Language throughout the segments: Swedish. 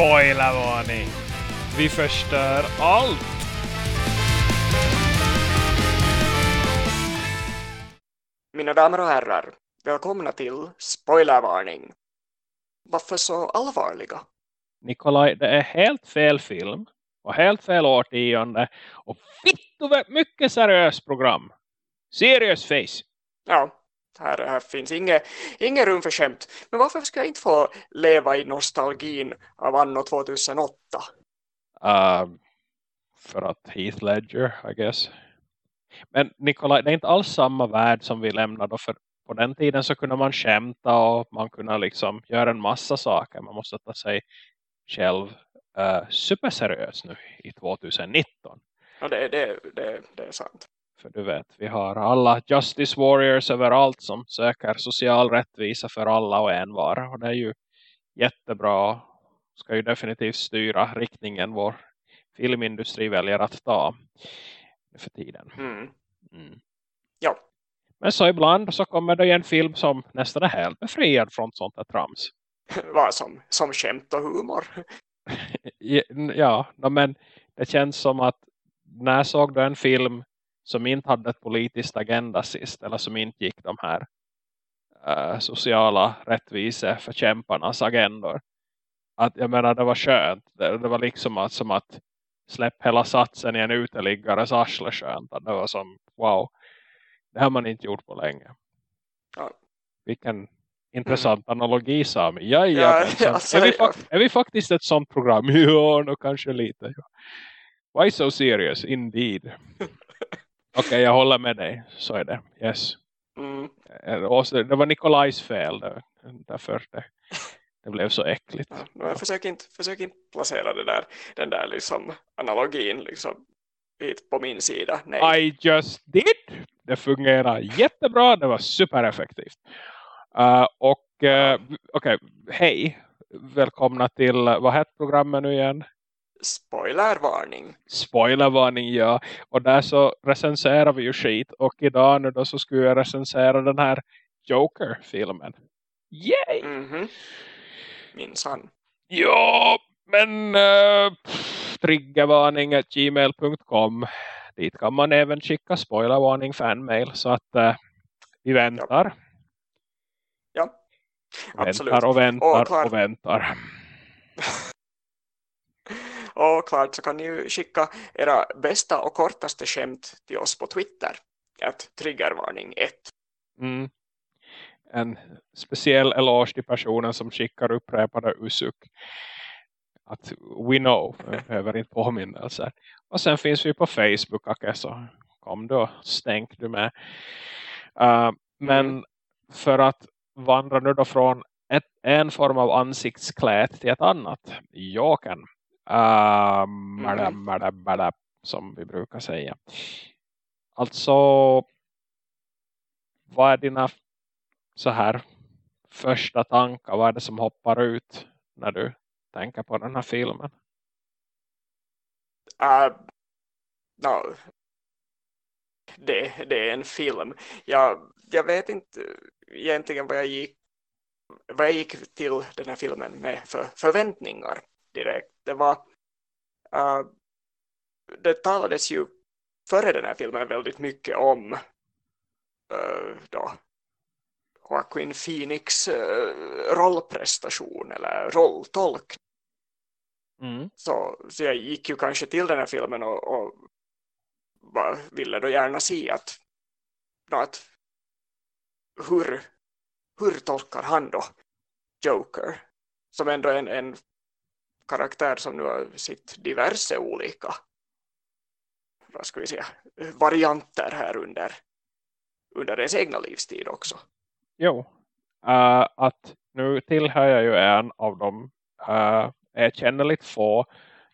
Spoilervarning! Vi förstör allt! Mina damer och herrar, välkomna till Spoilervarning. Varför så allvarliga? Nikolaj, det är helt fel film och helt fel årtionde och fitto mycket seriöst program. Serious face. Ja, här, här finns inget, inget rum för skämt. Men varför ska jag inte få leva i nostalgin av anno 2008? Uh, för att Heath Ledger, I guess. Men Nikolaj, det är inte alls samma värld som vi lämnade. För på den tiden så kunde man skämta och man kunde liksom göra en massa saker. Man måste ta sig själv uh, superseriös nu i 2019. Ja, det, det, det, det är sant. För du vet, vi har alla Justice Warriors överallt som söker social rättvisa för alla och en var. Och det är ju jättebra. Ska ju definitivt styra riktningen vår filmindustri väljer att ta för tiden. Mm. Mm. Ja. Men så ibland så kommer det en film som nästan är helt befriad från sånt här trams. Vad som, som skämt och humor. ja, men det känns som att när såg du en film som inte hade ett politiskt agenda sist eller som inte gick de här uh, sociala rättvise förkämparnas agendor. Att jag menar det var skönt. Det, det var liksom att, som att släpp hela satsen i en uteliggares arsle skönt. Det var som wow. Det har man inte gjort på länge. Ja. Vilken intressant mm. analogi Sami. Ja, ja, ja, ja alltså, är, vi är, vi faktiskt ett sånt program? Ja, nog kanske lite. Ja. Why so serious? Indeed. Okej, okay, jag håller med dig. Så är det. Yes. Mm. Eh, det var Nikolajs fel. Därför det, det blev så äckligt. Ja, jag försöker inte, försök inte placera det där, den där liksom analogin liksom hit på min sida. Nej. I just did. Det fungerar jättebra. Det var supereffektivt. Uh, och uh, okej, okay, hej. Välkomna till, vad heter programmet nu igen? Spoilervarning. Spoilervarning, ja. Och där så recenserar vi ju skit. Och idag nu då så skulle jag recensera den här Joker-filmen. Yay! Mm -hmm. Minsann. Ja, men uh, triggervarning gmail.com Dit kan man även skicka spoilervarning fanmail. Så att uh, vi väntar. Ja, ja absolut. Väntar och väntar och, och väntar. Och klart så kan ni ju skicka era bästa och kortaste skämt till oss på Twitter. Att triggervarning 1. Mm. En speciell eloge till personen som skickar upprepade usuk. Att we know, behöver inte påminnelser. Och sen finns vi på Facebook, okay, så kom då, stänk du med. Uh, men mm. för att vandra nu då från ett, en form av ansiktsklätt till ett annat. Jag kan Uh, mm. bada, bada, som vi brukar säga. Alltså, vad är dina så här första tankar? Vad är det som hoppar ut när du tänker på den här filmen? Uh, no. det, det är en film. Jag, jag vet inte egentligen vad jag gick vad jag gick till den här filmen med för förväntningar direkt. Det var uh, det talades ju före den här filmen väldigt mycket om uh, då Joaquin Phoenix uh, rollprestation eller rolltolk. Mm. Så, så jag gick ju kanske till den här filmen och, och bara ville då gärna se att, att hur, hur tolkar han då Joker som ändå en, en karaktär som nu har sitt diverse olika vad ska vi säga, varianter här under, under ens egna livstid också. Jo, uh, att nu tillhör jag ju en av dem uh, jag känner lite få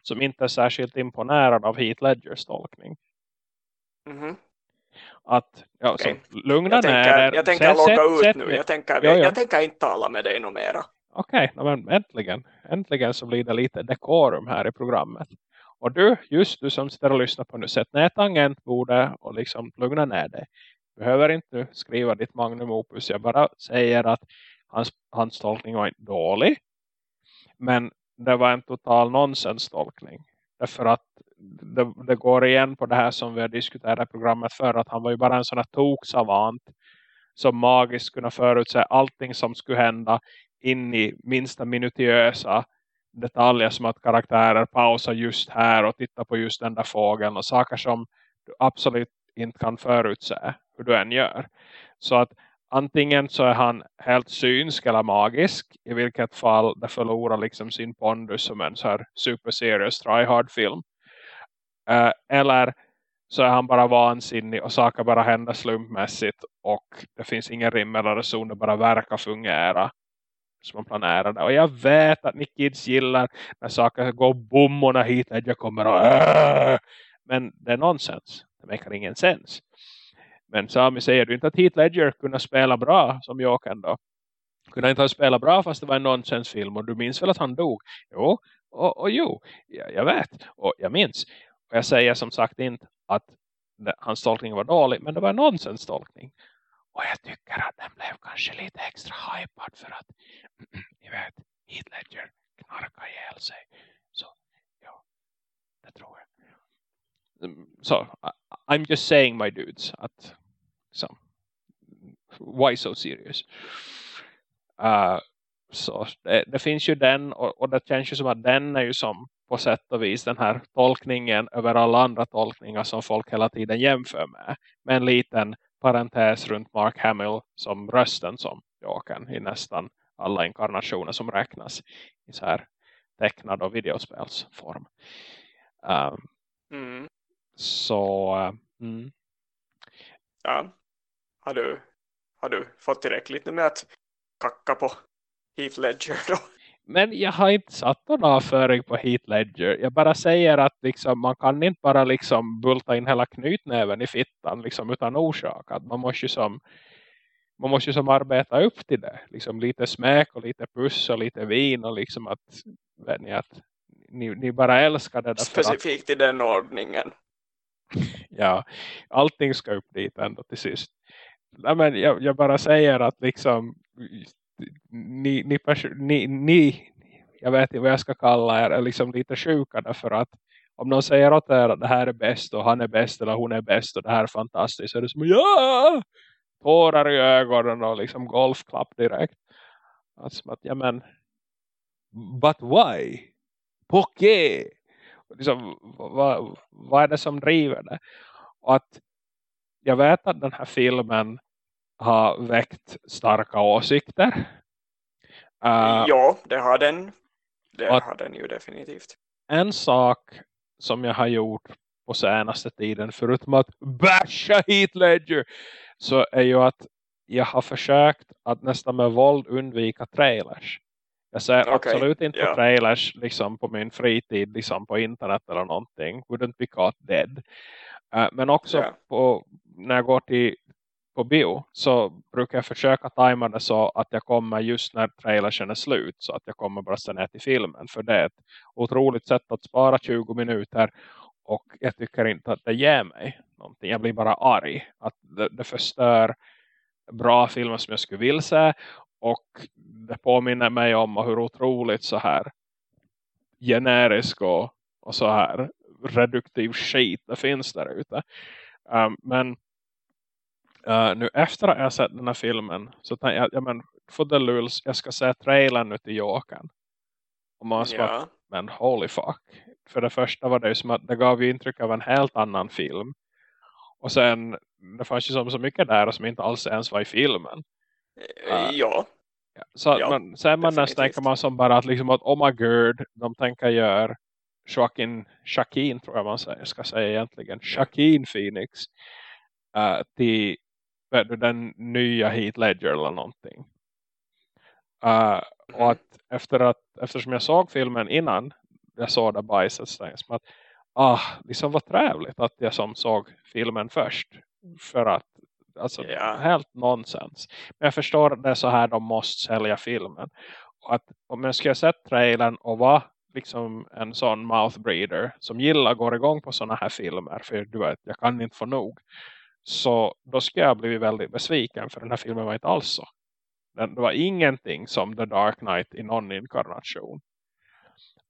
som inte är särskilt imponerad av Heath Ledgers tolkning. Mm -hmm. Att, ja, okay. så lugna ner er. Jag tänker logga ut sätt, nu. Jag tänker, jo, jo. jag tänker inte tala med dig något mera. Okej, okay, men äntligen. Äntligen så blir det lite dekorum här i programmet. Och du, just du som sitter och lyssnar på nu, sätt ner tangentbordet och liksom lugna ner dig. Du behöver inte skriva ditt magnum opus. Jag bara säger att hans, hans tolkning var inte dålig. Men det var en total nonsenstolkning. Därför att det, det, går igen på det här som vi har diskuterat i programmet för att han var ju bara en sån här toksavant som magiskt kunde förutse allting som skulle hända in i minsta minutiösa detaljer som att karaktärer pausar just här och tittar på just den där fågeln och saker som du absolut inte kan förutse hur du än gör. Så att antingen så är han helt synsk eller magisk i vilket fall det förlorar liksom sin pondus som en så här super serious tryhard film. Eh, eller så är han bara vansinnig och saker bara händer slumpmässigt och det finns ingen rim eller reson, det bara verkar fungera som man planerade. Och jag vet att ni kids gillar när saker går bom och när jag kommer och äh! men det är nonsens. Det makar ingen sens. Men Sami säger du inte att Heath Ledger kunde spela bra som Jokern då? Kunde inte ha spelat bra fast det var en nonsensfilm och du minns väl att han dog? Jo, och, och jo, jag, jag vet och jag minns. Och jag säger som sagt inte att hans tolkning var dålig men det var en nonsens-tolkning. Och jag tycker att den blev kanske lite extra hypad för att mm, mm, ni vet, Heath Ledger knarkar ihjäl sig. Så ja, det tror jag. Mm, so, I'm just saying my dudes att så, why so serious? Uh, så det, det, finns ju den och, och, det känns ju som att den är ju som på sätt och vis den här tolkningen över alla andra tolkningar som folk hela tiden jämför med. Med en liten parentes runt Mark Hamill som rösten som Jokern i nästan alla inkarnationer som räknas i så här tecknad och videospelsform. Um, mm. Så, mm. Ja, har du, har du fått tillräckligt med att kacka på Heath Ledger då? Men jag har inte satt någon avföring på Heath Ledger. Jag bara säger att liksom, man kan inte bara liksom bulta in hela knytnäven i fittan liksom, utan orsak. Att man måste ju som man måste ju som arbeta upp till det. Liksom lite smäk och lite puss och lite vin och liksom att, ni, att ni, ni bara älskar det. Specifikt att, i den ordningen. ja, allting ska upp dit ändå till sist. Nej, men jag, jag bara säger att liksom ni, ni, ni, ni, jag vet inte vad jag ska kalla er, är liksom lite sjuka därför att om någon säger åt er att det här är bäst och han är bäst eller hon är bäst och det här är fantastiskt så är det som ja! Tårar i ögonen och liksom golfklapp direkt. Alltså att ja men but why? Poké? Liksom, vad, vad är det som driver det? Och att jag vet att den här filmen har väckt starka åsikter. Uh, ja, det har den. Det har den ju definitivt. En sak som jag har gjort på senaste tiden förutom att basha Heath Ledger så är ju att jag har försökt att nästan med våld undvika trailers. Jag ser okay. absolut inte yeah. trailers liksom på min fritid liksom på internet eller någonting. Wouldn't be caught dead. Uh, men också yeah. på, när jag går till på bio så brukar jag försöka tajma det så att jag kommer just när trailersen är slut så att jag kommer bara ner till filmen för det är ett otroligt sätt att spara 20 minuter och jag tycker inte att det ger mig någonting. Jag blir bara arg att det, det förstör bra filmer som jag skulle vilja se och det påminner mig om hur otroligt så här generisk och, och så här reduktiv skit det finns där ute. Um, men Uh, nu efter att jag sett den här filmen så tänkte jag, ja men lulls, jag ska se trailern nu till Jokern. Och man ja. bara, men holy fuck. För det första var det ju som att det gav ju intryck av en helt annan film. Och sen, det fanns ju som så mycket där som inte alls ens var i filmen. Uh, ja. Så ja, man, sen man nästan tänker man som bara att liksom att oh my god, de tänker göra Joaquin, Shaquin tror jag man säger, ska säga egentligen. Shaquin Phoenix. Uh, till den nya Heath Ledger eller någonting. Uh, och att efter att eftersom jag såg filmen innan jag såg det bajset så tänkte jag att ah, liksom var trevligt att jag som såg filmen först. För att alltså yeah. helt nonsens. Men jag förstår att det är så här de måste sälja filmen. Och att om jag skulle sett trailern och var liksom en sån mouthbreeder som gillar går igång på såna här filmer. För du vet, jag kan inte få nog. Så då ska jag bli väldigt besviken för den här filmen var inte alls så. Det var ingenting som The Dark Knight i någon inkarnation.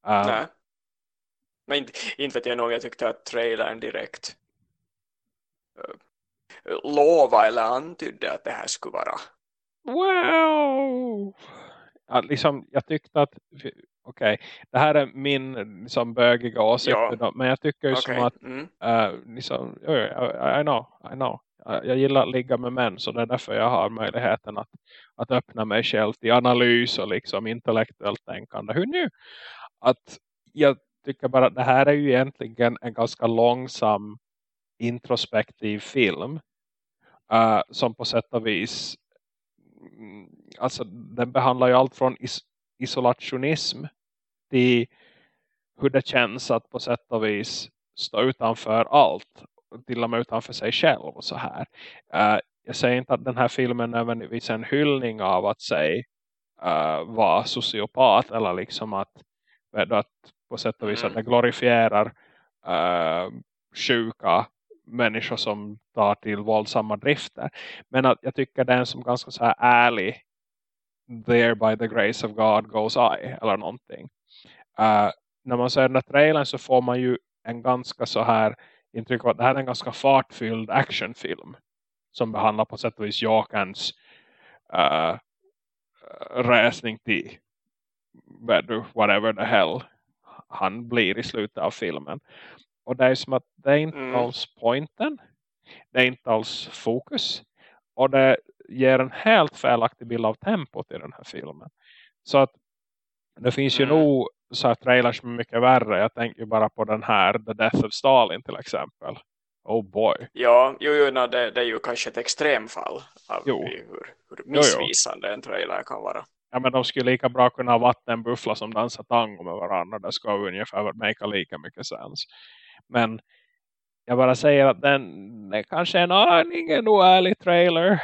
Uh, Nej. Men inte, inte vet jag nog, jag tyckte att trailern direkt uh, lova eller antydde att det här skulle vara. Wow! Ja, liksom, jag tyckte att okej, okay, det här är min liksom, bögiga åsikt ja. men jag tycker ju okay. som att mm. uh, liksom, I, I know, I know jag gillar att ligga med män så det är därför jag har möjligheten att, att öppna mig själv till analys och liksom intellektuellt tänkande. Hur nu? Att jag tycker bara att det här är ju egentligen en ganska långsam introspektiv film uh, som på sätt och vis mm, alltså den behandlar ju allt från is isolationism till hur det känns att på sätt och vis stå utanför allt till och med utanför sig själv och så här. Uh, jag säger inte att den här filmen är nödvändigtvis en hyllning av att säga uh, vara sociopat eller liksom att, att på sätt och vis att det mm. glorifierar uh, sjuka människor som tar till våldsamma drifter. Men att jag tycker det är en som ganska så här ärlig there by the grace of God goes I eller någonting. Uh, när man ser den här trailern så får man ju en ganska så här intryck av att det här är en ganska fartfylld actionfilm som behandlar på sätt och vis Jakans uh, resning till whatever the hell han blir i slutet av filmen. Och det är som att det är inte mm. alls pointen. Det är inte alls fokus. Och det ger en helt felaktig bild av tempot i den här filmen. Så att det finns ju mm. nog så här trailers som är mycket värre. Jag tänker ju bara på den här The Death of Stalin till exempel. Oh boy. Ja, jo, jo no, det, det, är ju kanske ett extremfall av jo. hur, hur missvisande jo, jo. en trailer kan vara. Ja, men de skulle lika bra kunna ha vattenbuffla som dansar tango med varandra. Det ska ungefär make lika mycket sens. Men jag bara säger att den är kanske en aning oärlig trailer.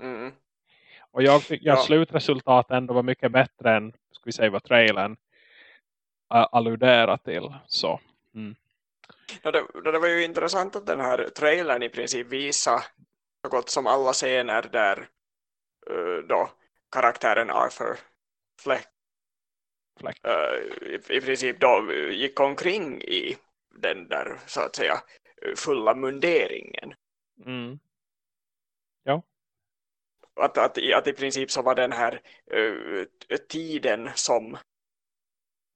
Mm. Och jag tycker ja. slutresultatet ändå var mycket bättre än ska vi säga vad trailern alluderar till. Så. Mm. Ja, det, det var ju intressant att den här trailern i princip visar så gott som alla scener där då karaktären Arthur Fleck, Fleck. I, i, princip då gick omkring i den där så att säga fulla munderingen. Mm. Ja att, att, att i princip så var den här uh, tiden som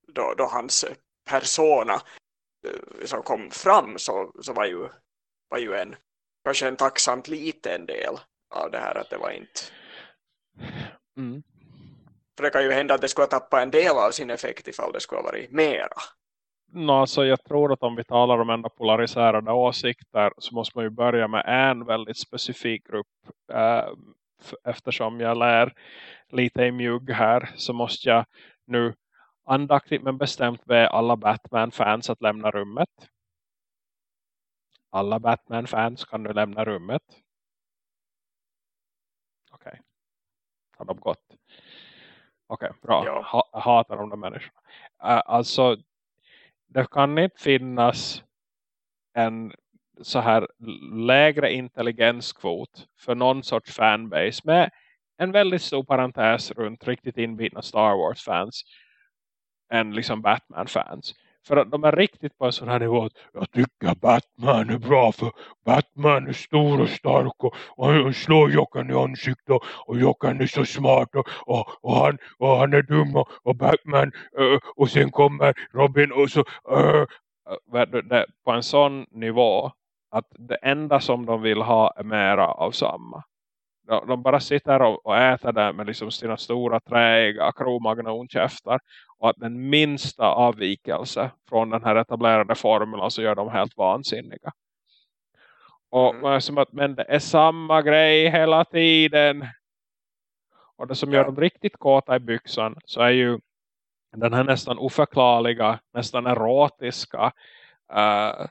då, då hans persona uh, som kom fram så, så var, ju, var ju en kanske en tacksamt liten del av det här att det var inte mm. för det kan ju hända att det skulle tappa en del av sin effekt ifall det skulle ha varit mera No, alltså jag tror att om vi talar om ända polariserade åsikter så måste man ju börja med en väldigt specifik grupp äh, eftersom jag lär lite i mjugg här så måste jag nu andaktigt men bestämt be alla Batman-fans att lämna rummet. Alla Batman-fans kan nu lämna rummet. Okej. Okay. Har de gått? Okej, okay, bra. Ja. Ha, hatar de där människorna. Uh, alltså, det kan inte finnas en så här lägre intelligenskvot för någon sorts fanbase med en väldigt stor parentes runt riktigt inbitna Star Wars-fans än liksom Batman-fans. För att de är riktigt på en sån här nivå att jag tycker Batman är bra för Batman är stor och stark och, och han slår Jockan i ansiktet och Jockan är så smart och, och, och, han, och han är dum och, och Batman uh, och sen kommer Robin och så uh, på en sån nivå att det enda som de vill ha är mera av samma. De, de bara sitter och, och äter det med liksom sina stora träiga kromagnonkäftar och att den minsta avvikelse från den här etablerade formulan så gör de helt vansinniga. Och mm. som att, men det är samma grej hela tiden. Och det som gör dem riktigt kåta i byxan så är ju den här nästan oförklarliga, nästan erotiska uh,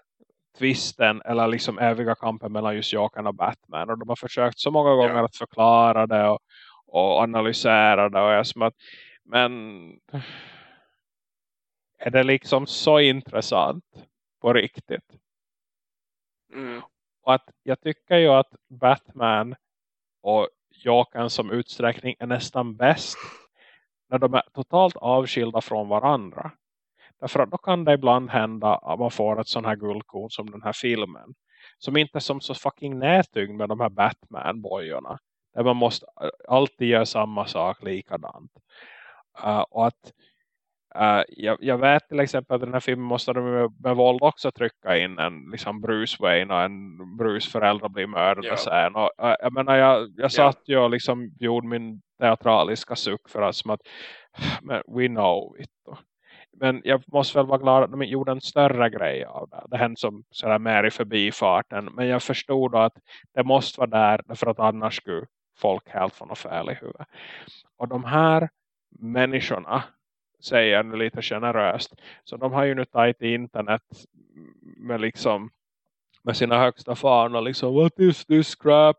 tvisten eller liksom eviga kampen mellan just Jokern och Batman. Och de har försökt så många gånger ja. att förklara det och, och analysera det. Och jag som att, men är det liksom så intressant på riktigt? Mm. Och att jag tycker ju att Batman och Jokern som utsträckning är nästan bäst när de är totalt avskilda från varandra. Därför att då kan det ibland hända att man får ett sån här guldkorn som den här filmen. Som inte är som så fucking nätyngd med de här Batman-bojorna. Där man måste alltid göra samma sak likadant. Uh, och att uh, jag, jag, vet till exempel att den här filmen måste de med, med våld också trycka in en liksom Bruce Wayne och en Bruce förälder blir mördad ja. sen. Och, uh, jag menar jag, jag satt ju och liksom gjorde min teatraliska suck för att som att men we know it. Men jag måste väl vara glad att de gjorde en större grej av det. Det hände som sådär mer i förbifarten. Men jag förstod då att det måste vara där för att annars skulle folk helt få något fel i huvudet. Och de här människorna säger jag nu lite generöst. Så de har ju nu tagit internet med liksom med sina högsta fanor liksom what is this crap?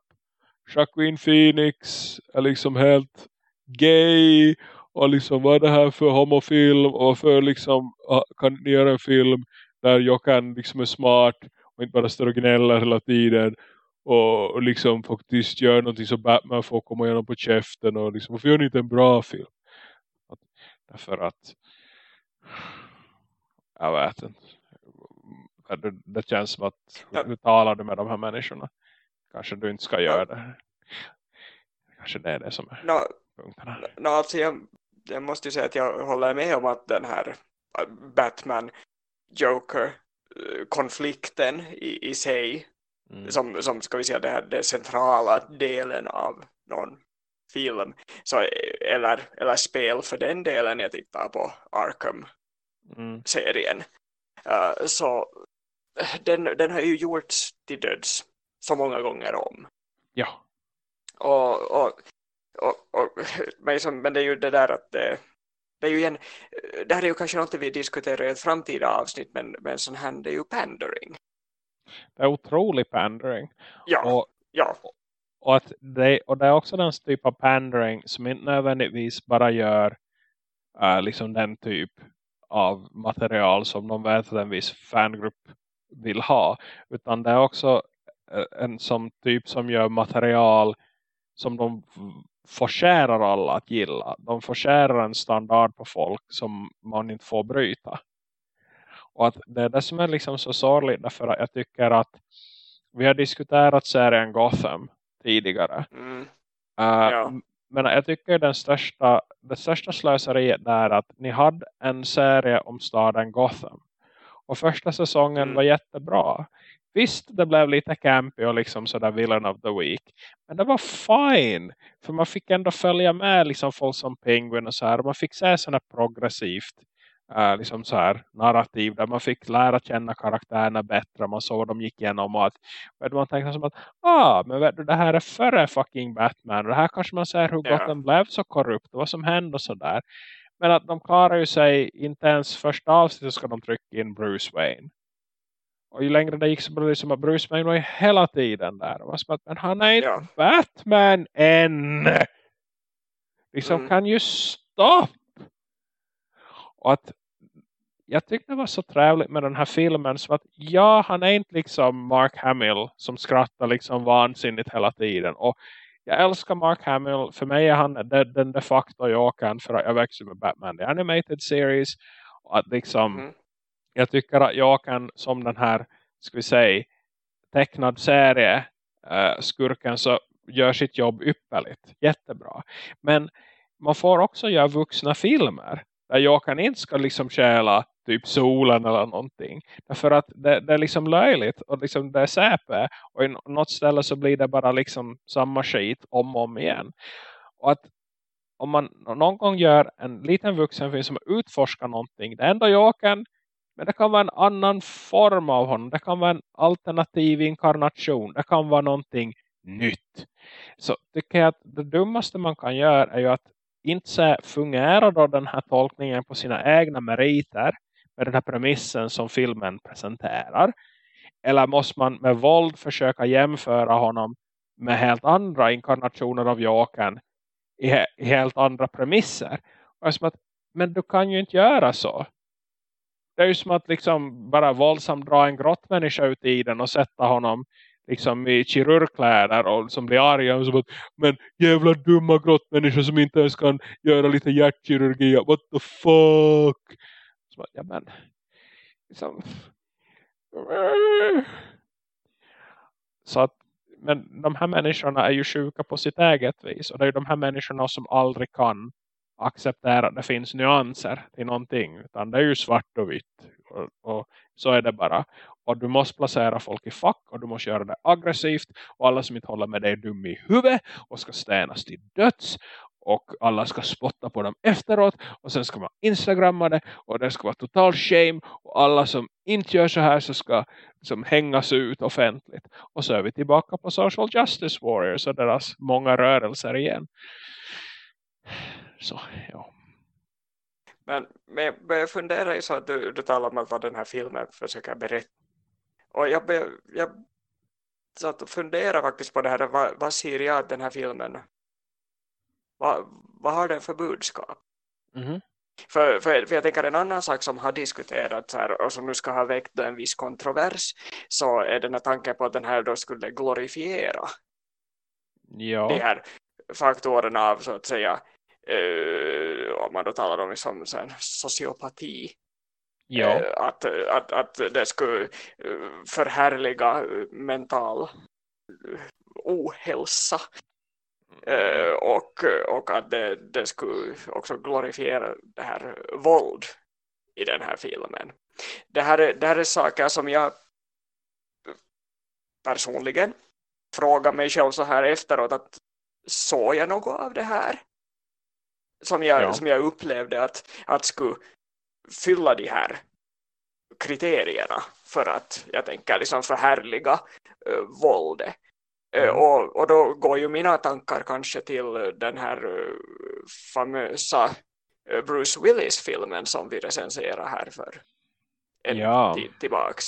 Joaquin Phoenix är liksom helt gay och liksom vad är det här för homofilm och för liksom kan ni göra en film där jag kan liksom är smart och inte bara står och gnäller hela tiden och, och liksom faktiskt gör någonting som Batman får komma igenom på käften och liksom, varför gör ni inte en bra film? Att, därför att jag vet inte det, det känns som att ja. hur talar du med de här människorna? Kanske du inte ska göra det. Kanske det är det som är no, punkterna. No, alltså jag, jag måste ju säga att jag håller med om att den här äh, Batman Joker konflikten i, i sig mm. som, som ska vi säga det här den centrala delen av någon film så, eller, eller spel för den delen jag tittar på Arkham-serien mm. uh, så den, den har ju gjorts till döds så många gånger om. Ja. Och, och, och, och men, som, men det är ju det där att det, det är ju en, det här är ju kanske något vi diskuterar i ett framtida avsnitt men, men sån här det är ju pandering. Det är otrolig pandering. Ja, och, ja. Och, att det, och det är också den typ av pandering som inte nödvändigtvis bara gör uh, liksom den typ av material som de vet att en viss fangrupp vill ha. Utan det är också en som typ som gör material som de forcerar alla att gilla. De forcerar en standard på folk som man inte får bryta. Och att det är det som är liksom så sorgligt därför att jag tycker att vi har diskuterat serien Gotham tidigare. Mm. Uh, ja. Men jag tycker den största, det största slöseriet är att ni hade en serie om staden Gotham. Och första säsongen mm. var jättebra. Visst, det blev lite campy och liksom sådär villain of the week. Men det var fine. För man fick ändå följa med liksom folk som Penguin och så här. Man fick se sådana progressivt äh, liksom så här, narrativ där man fick lära känna karaktärerna bättre. Man såg de gick igenom och att man tänkte som att ah, men vet du, det här är före fucking Batman. Och det här kanske man ser hur yeah. Gotham blev så korrupt och vad som hände och sådär. Men att de klarar ju sig inte ens första avsnittet så ska de trycka in Bruce Wayne. Och ju längre det gick så blev det som att Bruce Wayne var hela tiden där. Och som att, men han är inte ja. Batman än. Liksom mm. kan ju stopp. Och att jag tyckte det var så trevligt med den här filmen. Så att ja, han är inte liksom Mark Hamill som skrattar liksom vansinnigt hela tiden. Och jag älskar Mark Hamill. För mig är han den, den de facto jag kan. För att jag växer med Batman. The Animated Series. Och att liksom... Mm jag tycker att jag kan som den här, ska vi säga, tecknad serie uh, skurken så gör sitt jobb ypperligt. Jättebra. Men man får också göra vuxna filmer. Där jag kan inte ska liksom käla typ solen eller någonting. Därför att det, det är liksom löjligt. Och liksom det är säpe. Och i något ställe så blir det bara liksom samma skit om och om igen. Och att om man någon gång gör en liten vuxenfilm som utforskar någonting. Det enda jag kan men det kan vara en annan form av honom. Det kan vara en alternativ inkarnation. Det kan vara någonting nytt. Så tycker jag att det dummaste man kan göra är ju att inte se fungerar då den här tolkningen på sina egna meriter med den här premissen som filmen presenterar. Eller måste man med våld försöka jämföra honom med helt andra inkarnationer av Jokern i, i helt andra premisser. Och som att, men du kan ju inte göra så det är ju som att liksom bara våldsamt dra en grottmänniska ut i den och sätta honom liksom i kirurgkläder och som blir arga och så att, men jävla dumma grottmänniskor som inte ens kan göra lite hjärtkirurgi what the fuck? Så, ja men liksom, så att men de här människorna är ju sjuka på sitt eget vis och det är ju de här människorna som aldrig kan acceptera att det finns nyanser till någonting utan det är ju svart och vitt. Och, och, så är det bara. Och du måste placera folk i fack och du måste göra det aggressivt och alla som inte håller med dig är dum i huvudet och ska stenas till döds och alla ska spotta på dem efteråt och sen ska man instagramma det och det ska vara total shame och alla som inte gör så här så ska som hängas ut offentligt. Och så är vi tillbaka på social justice warriors och deras många rörelser igen så ja men, men jag börjar fundera i så att du, du talar om vad den här filmen försöker berätta och jag, börjar, jag satt och funderade faktiskt på det här vad, vad ser jag att den här filmen vad, vad har den för budskap? Mm. För, för, för jag tänker en annan sak som har diskuterats här och som nu ska ha väckt en viss kontrovers så är den här tanken på att den här då skulle glorifiera ja. de här faktorerna av så att säga eh, om man då talar om liksom, så sociopati ja. eh, att, att, att det skulle eh, förhärliga mental ohälsa Uh, och, och att det, det skulle också glorifiera det här våld i den här filmen. Det här, är, det här är saker som jag personligen frågar mig själv så här efteråt att såg jag något av det här? Som jag, ja. som jag upplevde att, att skulle fylla de här kriterierna för att jag tänker liksom förhärliga uh, våldet. Eh, mm. Och, och då går ju mina tankar kanske till den här uh, famösa Bruce Willis-filmen som vi recenserar här för en ja. tid tillbaks.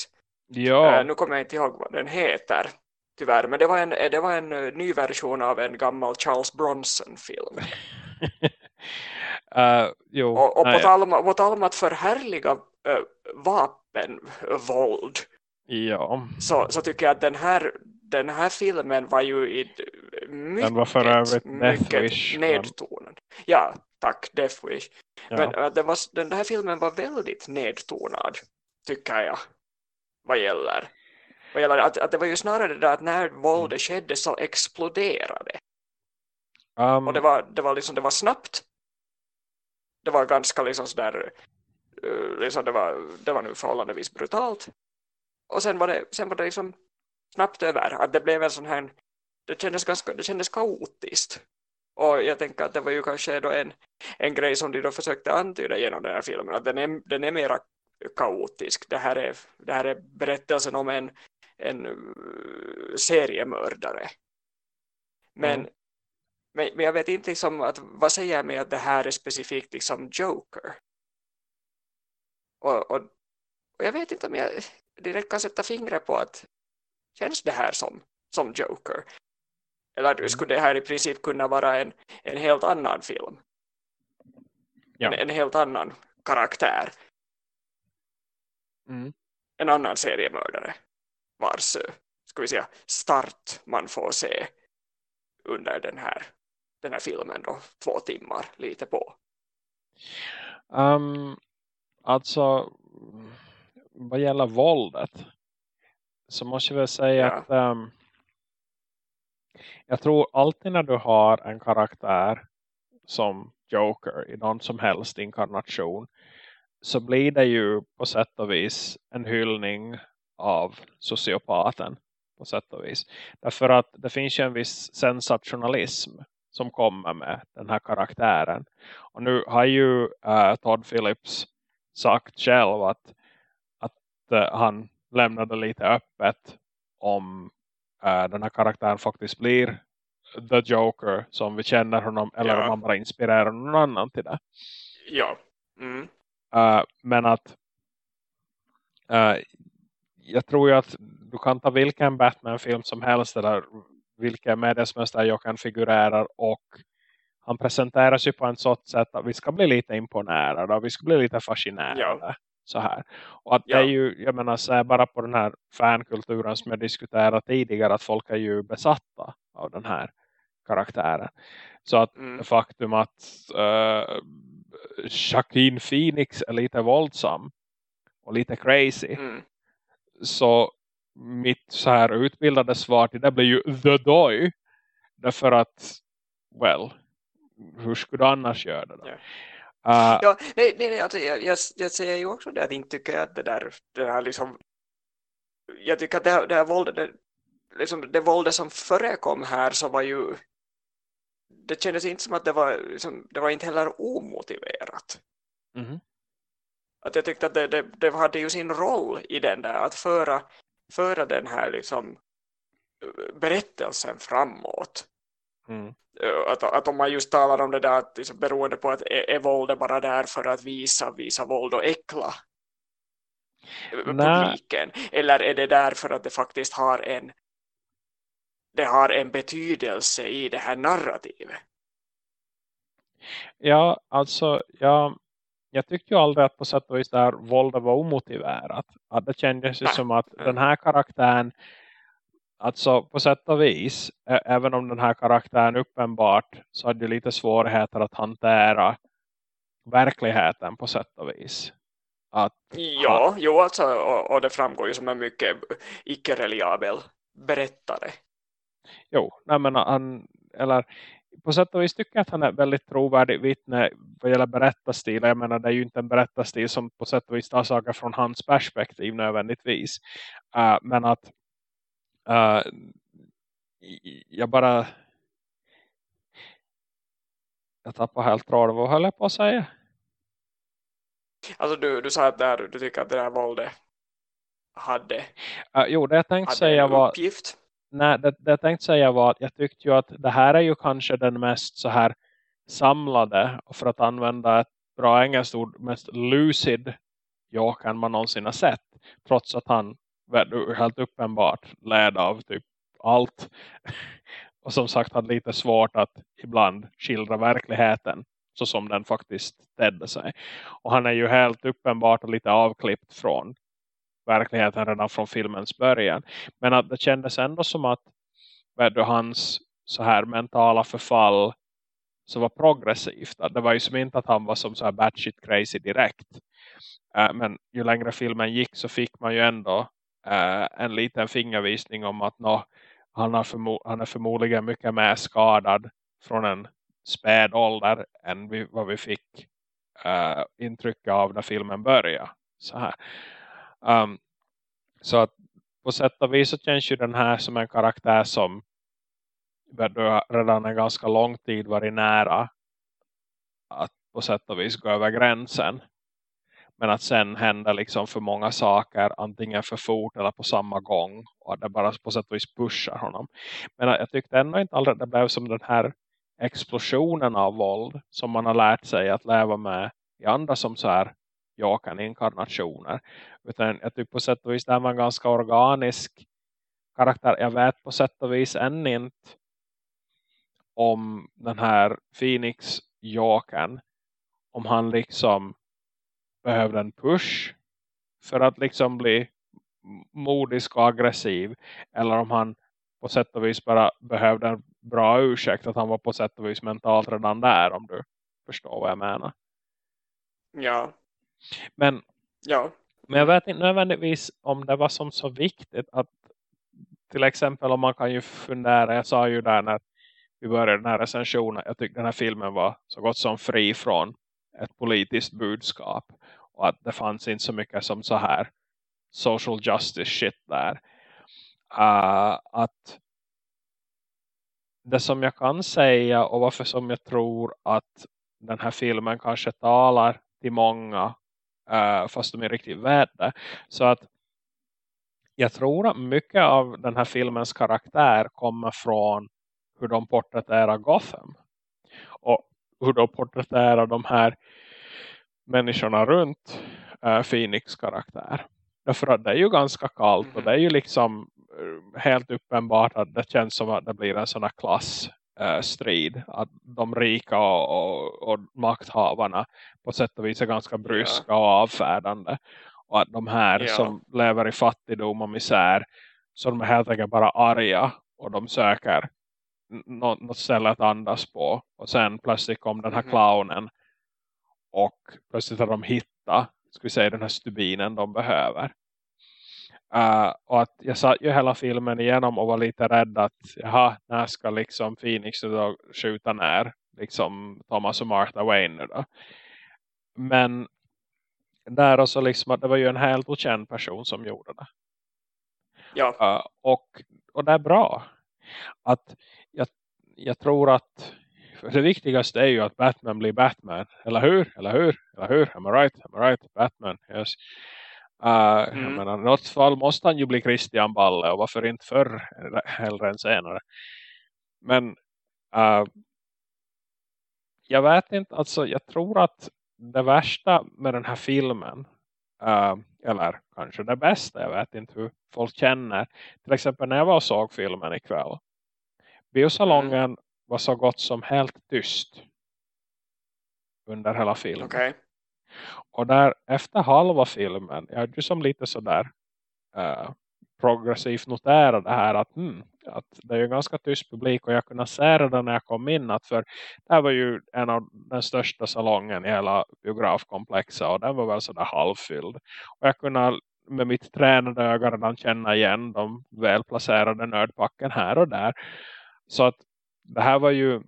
Ja. Nu kommer jag inte ihåg vad den heter tyvärr, men det var en, det var en ny version av en gammal Charles Bronson-film. och, och på, tal om, på tal om att förhärliga vapenvåld ja. så, så tycker jag att den här den här filmen var ju i mycket, den var för övrigt mycket nedtonad. Ja, tack, Death Wish. Ja. Men uh, den, var, den här filmen var väldigt nedtonad, tycker jag, vad gäller. Vad gäller att, att det var ju snarare det att när våldet mm. skedde så exploderade. Um, och det var, det var liksom, det var snabbt. Det var ganska liksom sådär, eh, liksom det var, det var nu förhållandevis brutalt. Och sen var det, sen var det liksom snabbt över. Att det blev en sån här, det kändes, ganska, det kändes kaotiskt. Och jag tänker att det var ju kanske då en, en grej som de då försökte antyda genom den här filmen. Att den är, den är mera kaotisk. Det här är, det här är berättelsen om en, en eh, seriemördare. Men, mm men, men jag vet inte liksom att, vad säger jag med att det här är specifikt liksom Joker? Och, och, och jag vet inte om jag direkt kan sätta fingret på att känns det här som, som Joker? Eller mm. skulle det här i princip kunna vara en, en helt annan film? Ja. En, en, helt annan karaktär? Mm. En annan seriemördare vars ska vi säga, start man får se under den här, den här filmen då, två timmar lite på. Um, alltså vad gäller våldet så måste jag väl säga ja. att um, jag tror alltid när du har en karaktär som Joker i någon som helst inkarnation så blir det ju på sätt och vis en hyllning av sociopaten på sätt och vis. Därför att det finns ju en viss sensationalism som kommer med den här karaktären. Och nu har ju uh, Todd Phillips sagt själv att, att uh, han lämnade lite öppet om äh, den här karaktären faktiskt blir The Joker som vi känner honom eller ja. om man bara inspirerar någon annan till det. Ja. Mm. Men att jag tror ju att du kan ta vilken Batman-film som helst eller vilken medelsmästare jag kan figurera och han presenteras ju på en sånt sätt att vi ska bli lite imponerade och vi ska bli lite fascinerade. Ja. Så här. Och att Ja. det är ju, jag menar så bara på den här fankulturen som jag diskuterat tidigare att folk är ju besatta av den här karaktären. Så att Mm. faktum att uh, Joaquin Phoenix är lite våldsam och lite crazy Mm. så mitt så här utbildade svar till det blir ju The Doy. Därför att, well, hur skulle du annars göra det då? Ja. Uh, Ja, nej, nej, nej alltså, jag, jag, jag säger ju också det att inte tycker att det där, det här liksom, jag tycker att det här, det här våldet, det, liksom, det våldet som förekom här så var ju, det kändes inte som att det var, liksom, det var inte heller omotiverat. mhm. Att jag tyckte att det, det, det hade ju sin roll i den där, att föra, föra den här liksom berättelsen framåt. mm. Eh, att, att om man just talar om det där att liksom, beroende på att är, är våldet bara där för att visa, visa våld och äckla eh, Nej. publiken eller är det där för att det faktiskt har en det har en betydelse i det här narrativet Ja, alltså jag, jag tyckte ju aldrig att på sätt och vis där våldet var omotiverat. Att det kändes ju som att den här karaktären alltså på sätt och vis, även om den här karaktären uppenbart så hade ju lite svårigheter att hantera verkligheten på sätt och vis. Att, ja, jo alltså och, och det framgår ju som en mycket icke-reliabel berättare jo, nej men han, eller på sätt och vis tycker jag att han är väldigt trovärdig vittne vad gäller berättarstil. Jag menar det är ju inte en berättarstil som på sätt och vis tar saker från hans perspektiv nödvändigtvis. Uh, men att uh, jag bara jag tappar helt tråden. Vad höll jag på att säga? alltså du, du sa att där, du tycker att det där våldet hade, Uh, jo, det jag tänkte säga var uppgift nej, det, det jag tänkte säga var att jag tyckte ju att det här är ju kanske den mest så här samlade och för att använda ett bra engelskt ord mest lucid Jokern man någonsin har sett. Trots att han helt uppenbart led av typ allt. Och som sagt hade lite svårt att ibland skildra verkligheten så som den faktiskt tedde sig. Och han är ju helt uppenbart och lite avklippt från verkligheten redan från filmens början. Men att det kändes ändå som att du, hans så här mentala förfall så var progressivt. Att Det var ju som inte att han var som så här batshit crazy direkt. Eh, men ju längre filmen gick så fick man ju ändå eh, en liten fingervisning om att nå, han, har han är förmodligen mycket mer skadad från en späd ålder än vi, vad vi fick uh, intryck av när filmen började. Så här. Um, så att på sätt och vis så känns ju den här som en karaktär som redan en ganska lång tid varit nära att på sätt och vis gå över gränsen. Men att sen händer liksom för många saker antingen för fort eller på samma gång. Och att det bara på sätt och vis pushar honom. Men jag tyckte ändå inte aldrig att det blev som den här explosionen av våld som man har lärt sig att leva med i andra som så här jakan inkarnationer. Utan jag tycker på sätt och vis det här var en ganska organisk karaktär. Jag vet på sätt och vis än inte om den här Phoenix jakan om han liksom behövde en push för att liksom bli modisk och aggressiv eller om han på sätt och vis bara behövde en bra ursäkt att han var på sätt och vis mentalt redan där om du förstår vad jag menar. ja, men, ja men jag vet inte nödvändigtvis om det var som så viktigt att till exempel om man kan ju fundera, jag sa ju där när vi började den här recensionen, jag tyckte den här filmen var så gott som fri från ett politiskt budskap och att det fanns inte så mycket som så här social justice shit där. Uh, att det som jag kan säga och varför som jag tror att den här filmen kanske talar till många uh, fast de är riktigt det. Så att jag tror att mycket av den här filmens karaktär kommer från hur de porträtterar Gotham. Och hur de porträtterar de här människorna runt uh, Phoenix karaktär. Därför att det är ju ganska kallt och det är ju liksom uh, helt uppenbart att det känns som att det blir en sån här klass äh, strid. Att de rika och, och, och, makthavarna på sätt och vis är ganska bryska ja. och avfärdande. Och att de här ja. som lever i fattigdom och misär så de är helt enkelt bara arga och de söker något, något ställe att andas på. Och sen plötsligt kom den här mm. clownen och plötsligt har de hittat ska vi säga, den här stubinen de behöver. Uh, och att jag satt ju hela filmen igenom och var lite rädd att jaha, när ska liksom Phoenix då skjuta ner liksom Thomas och Martha Wayne då. Men där och så liksom att det var ju en helt okänd person som gjorde det. Ja. Uh, och, och det är bra. Att jag, jag tror att det viktigaste är ju att Batman blir Batman. Eller hur? Eller hur? Eller hur? Am I right? Am I right? Batman, yes. Uh, mm. menar, I något fall måste han ju bli Christian Balle och varför inte förr hellre än senare. Men uh, jag vet inte, alltså jag tror att det värsta med den här filmen uh, eller kanske det bästa, jag vet inte hur folk känner. Till exempel när jag var och såg filmen ikväll. Biosalongen mm. var så gott som helt tyst under hela filmen. Okay. Och där efter halva filmen, jag är ju som lite sådär uh, progressivt noterat det här att, mm, att det är ju ganska tyst publik och jag kunde se det när jag kom in att för det här var ju en av den största salongen i hela biografkomplexet och den var väl sådär halvfylld. Och jag kunde med mitt tränade öga redan känna igen de välplacerade nördpacken här och där. Så att det här var ju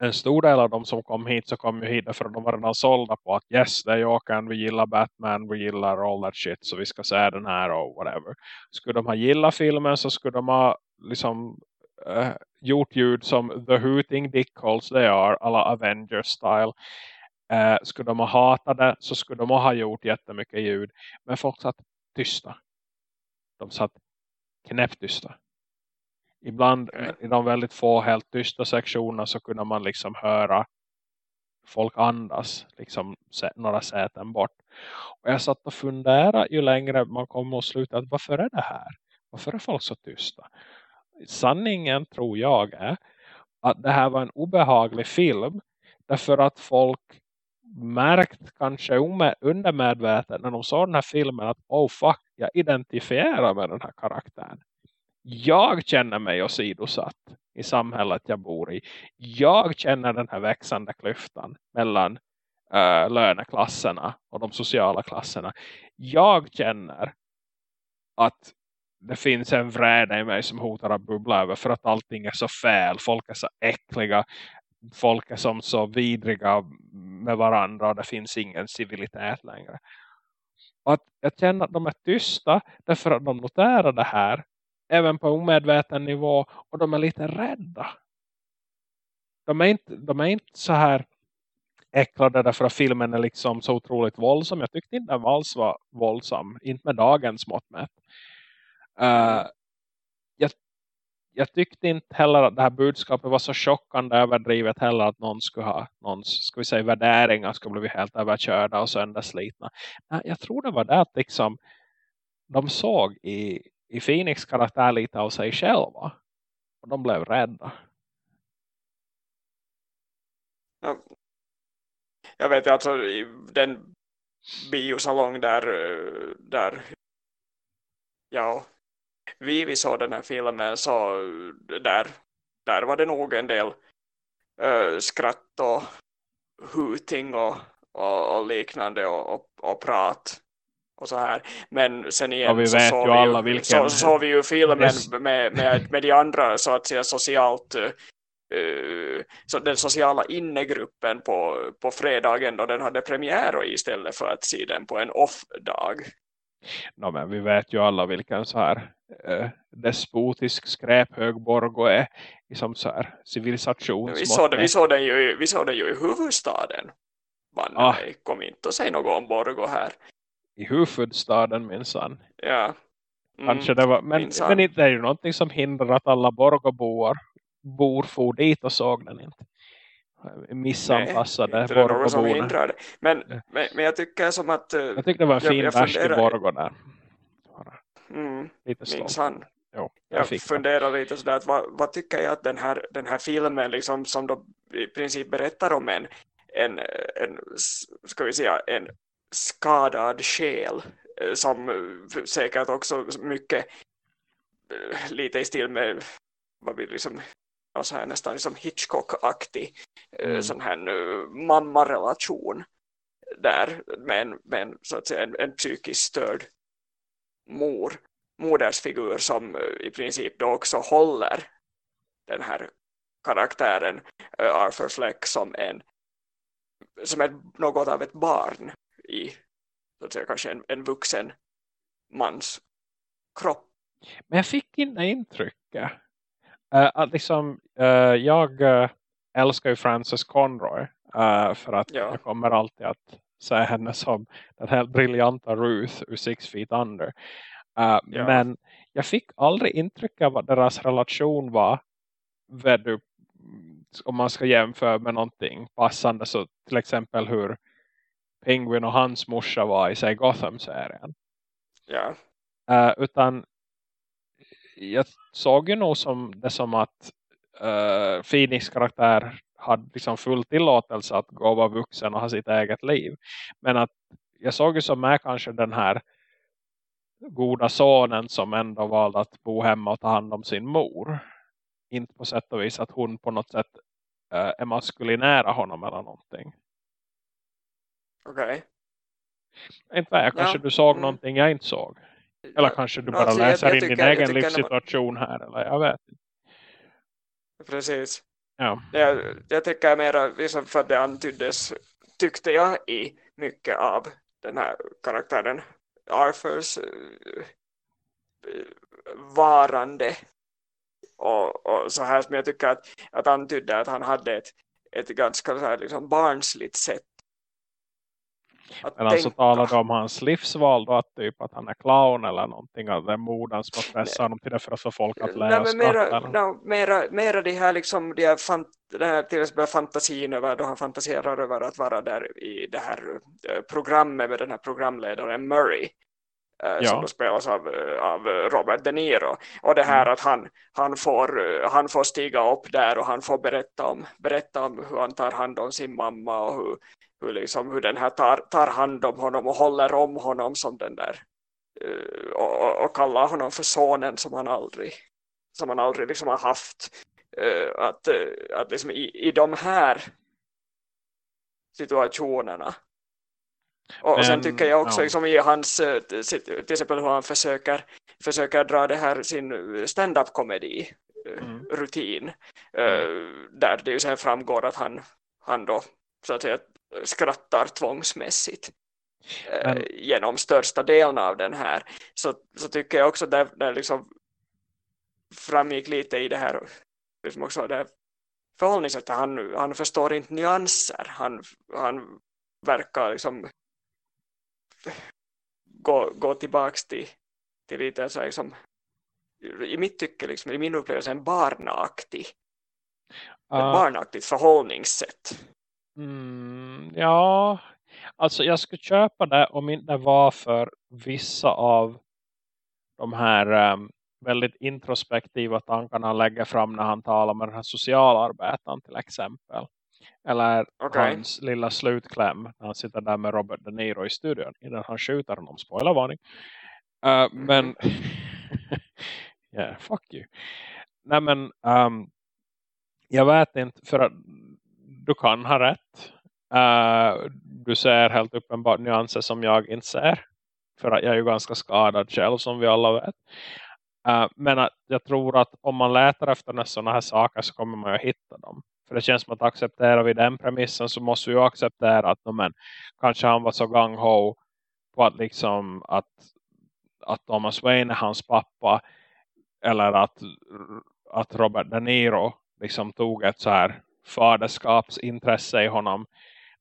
en stor del av de som kom hit så kom ju hit för att de var redan sålda på att yes, det är Jokern, vi gillar Batman, vi gillar all that shit så vi ska se den här och whatever. Skulle de ha gillat filmen så skulle de ha liksom uh, gjort ljud som The Hooting Dickholes they are, alla Avengers style. Uh, eh, skulle de ha hatat det så skulle de ha gjort jättemycket ljud. Men folk satt tysta. De satt knäpptysta ibland mm. i de väldigt få helt tysta sektionerna så kunde man liksom höra folk andas liksom några säten bort. Och jag satt och funderade ju längre man kom mot slutet varför är det här? Varför är folk så tysta? Sanningen tror jag är att det här var en obehaglig film därför att folk märkt kanske undermedvetet när de såg den här filmen att oh fuck, jag identifierar med den här karaktären jag känner mig åsidosatt i samhället jag bor i. Jag känner den här växande klyftan mellan uh, löneklasserna och de sociala klasserna. Jag känner att det finns en vräde i mig som hotar att bubbla över för att allting är så fel. Folk är så äckliga. Folk är som så vidriga med varandra och det finns ingen civilitet längre. Och att jag känner att de är tysta därför att de noterar det här även på omedveten nivå och de är lite rädda. De är inte, de är inte så här äcklade därför att filmen är liksom så otroligt våldsam. Jag tyckte inte den alls var våldsam. Inte med dagens mått mätt. Uh, jag, jag tyckte inte heller att det här budskapet var så chockande överdrivet heller att någon skulle ha någons, ska vi säga, värderingar skulle bli helt överkörda och sönderslitna. Nej, jag tror det var det att liksom de såg i, i Phoenix karaktär lite av sig själva. Och de blev rädda. Ja. Jag vet alltså i den biosalong där, eh, där ja, vi, vi såg den här filmen så eh, där, där var det nog en del uh, skratt och huting och, och, och liknande och, och, och prat och så här. Men sen igen vi så, såg vi, alla vilken... så, så vi ju filmen yes. med, med, med de andra så att säga socialt uh, så den sociala innegruppen på, på fredagen då den hade premiär istället för att se den på en off-dag. No, men vi vet ju alla vilken så här uh, despotisk skräphög Borgo är i som så här civilisationsmått. Vi såg, vi, såg den ju, vi såg den ju i huvudstaden. Man ah. kom inte att säga något om Borgo här i huvudstaden minsann. Ja. Mm, Kanske det var, men, men det är ju någonting som hindrar att alla Borgåbor bor for dit och såg den inte. Missanpassade Borgåborna. Men, men, men jag tycker som att... Jag tycker det var en fin värst i Borgå där. Mm, Lite minsann. Jo, jag funderar lite sådär, att vad, vad, tycker jag att den här, den här filmen liksom, som då i princip berättar om en, en, en, ska vi säga, en skadad själ eh, som säkert också mycket eh, lite i stil med vad vi liksom så här, nästan liksom Hitchcock-aktig eh, mm. sån här mammarelation där med en, med en, så att säga, en, en psykiskt störd mor, modersfigur som i princip då också håller den här karaktären Arthur Fleck som en som är något av ett barn i så att säga, kanske en, en vuxen mans kropp. Men jag fick inte intrycket uh, att liksom uh, jag uh, älskar ju Frances Conroy för att ja. jag kommer alltid att säga henne som den här briljanta Ruth ur Six Feet Under. Ja. Men jag fick aldrig intryck av vad deras relation var du, om man ska jämföra med någonting passande så till exempel hur Penguin och hans morsa var i sig Gotham-serien. Ja. Uh, utan jag såg ju nog som det som att uh, Phoenix karaktär hade liksom full tillåtelse att gå vara vuxen och ha sitt eget liv. Men att jag såg ju som är kanske den här goda sonen som ändå valde att bo hemma och ta hand om sin mor. Inte på sätt och vis att hon på något sätt uh, är maskulinära honom eller någonting. Okej. Okay. Inte jag, kanske ja. du såg mm. någonting jag inte såg. Eller kanske du bara alltså, läser jag, jag in din egen livssituation var... här. Eller jag vet inte. Precis. Ja. Jag, jag tycker mera, liksom för att det antyddes, tyckte jag i mycket av den här karaktären Arthurs uh, varande och, och, så här som jag tycker att, att antydde att han hade ett, ett ganska så här liksom barnsligt sätt men alltså talade om hans livsval då att typ att han är clown eller någonting av den moden som har pressat honom till det för att få folk att lära Nej, mera, no, mera, mera de här liksom de här fant, den här till exempel fantasin över då han fantiserar över att vara där i det här eh, programmet med den här programledaren Murray eh, ja. som då spelas av, eh, av Robert De Niro och det här mm. att han, han, får, han får stiga upp där och han får berätta om, berätta om hur han tar hand om sin mamma och hur, hur, liksom, hur den här tar, tar hand om honom och håller om honom som den där uh, och, och kallar honom för sonen som han aldrig som han aldrig liksom har haft uh, att, uh, att liksom i, i de här situationerna och, Men, och sen tycker jag också ja. liksom, i hans till exempel hur han försöker försöker dra det här sin stand-up komedi mm. rutin mm. där det ju sen framgår att han, han då så att säga skrattar tvångsmässigt eh, Men... genom största delen av den här så, så tycker jag också där, där liksom framgick lite i det här liksom också det förhållningssättet han, han förstår inte nyanser. Han, han verkar liksom gå, gå tillbaks till, till lite så liksom, i mitt tycke, liksom, i min upplevelse en barnaktig uh, ett barnaktigt förhållningssätt Mm, ja, alltså jag skulle köpa det om inte det var för vissa av de här um, väldigt introspektiva tankarna han lägger fram när han talar med den här socialarbetaren till exempel. Eller okay. hans lilla slutkläm när han sitter där med Robert De Niro i studion innan han skjuter honom, spoilervarning. Uh. Men, yeah, fuck you. Nej men, um, jag vet inte, för att du kan ha rätt. Uh, du ser helt uppenbart nyanser som jag inte ser. För att jag är ju ganska skadad själv som vi alla vet. Uh, men att jag tror att om man letar efter sådana här saker så kommer man ju hitta dem. För det känns som att accepterar vi den premissen så måste vi ju acceptera att men, kanske han var så gang-ho på att liksom att, att Thomas Wayne är hans pappa eller att, att Robert De Niro liksom tog ett så här faderskapsintresse i honom.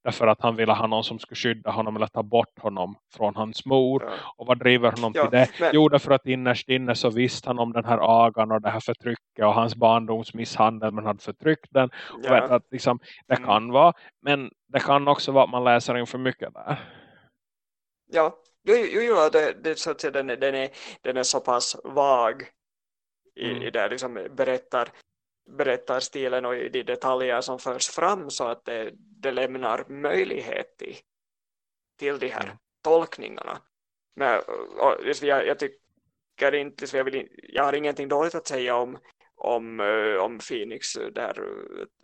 Därför att han ville ha någon som skulle skydda honom eller ta bort honom från hans mor. Ja. Och vad driver honom ja, till det? Men... Jo, därför att innerst inne så visste han om den här agan och det här förtrycket och hans barndomsmisshandel men hade förtryckt den. Ja. vet att liksom, det mm. kan vara, men det kan också vara att man läser in för mycket där. Ja, jo, jo, jo det, det, så att säga, den, är, den, är, den är så pass vag i, Mm. i det liksom berättar, berättarstilen och i de detaljer som förs fram så att det, det lämnar möjlighet till, till de här Mm. tolkningarna. Men och, jag, jag tycker inte, jag, vill, jag har ingenting dåligt att säga om, om, eh, om Phoenix där,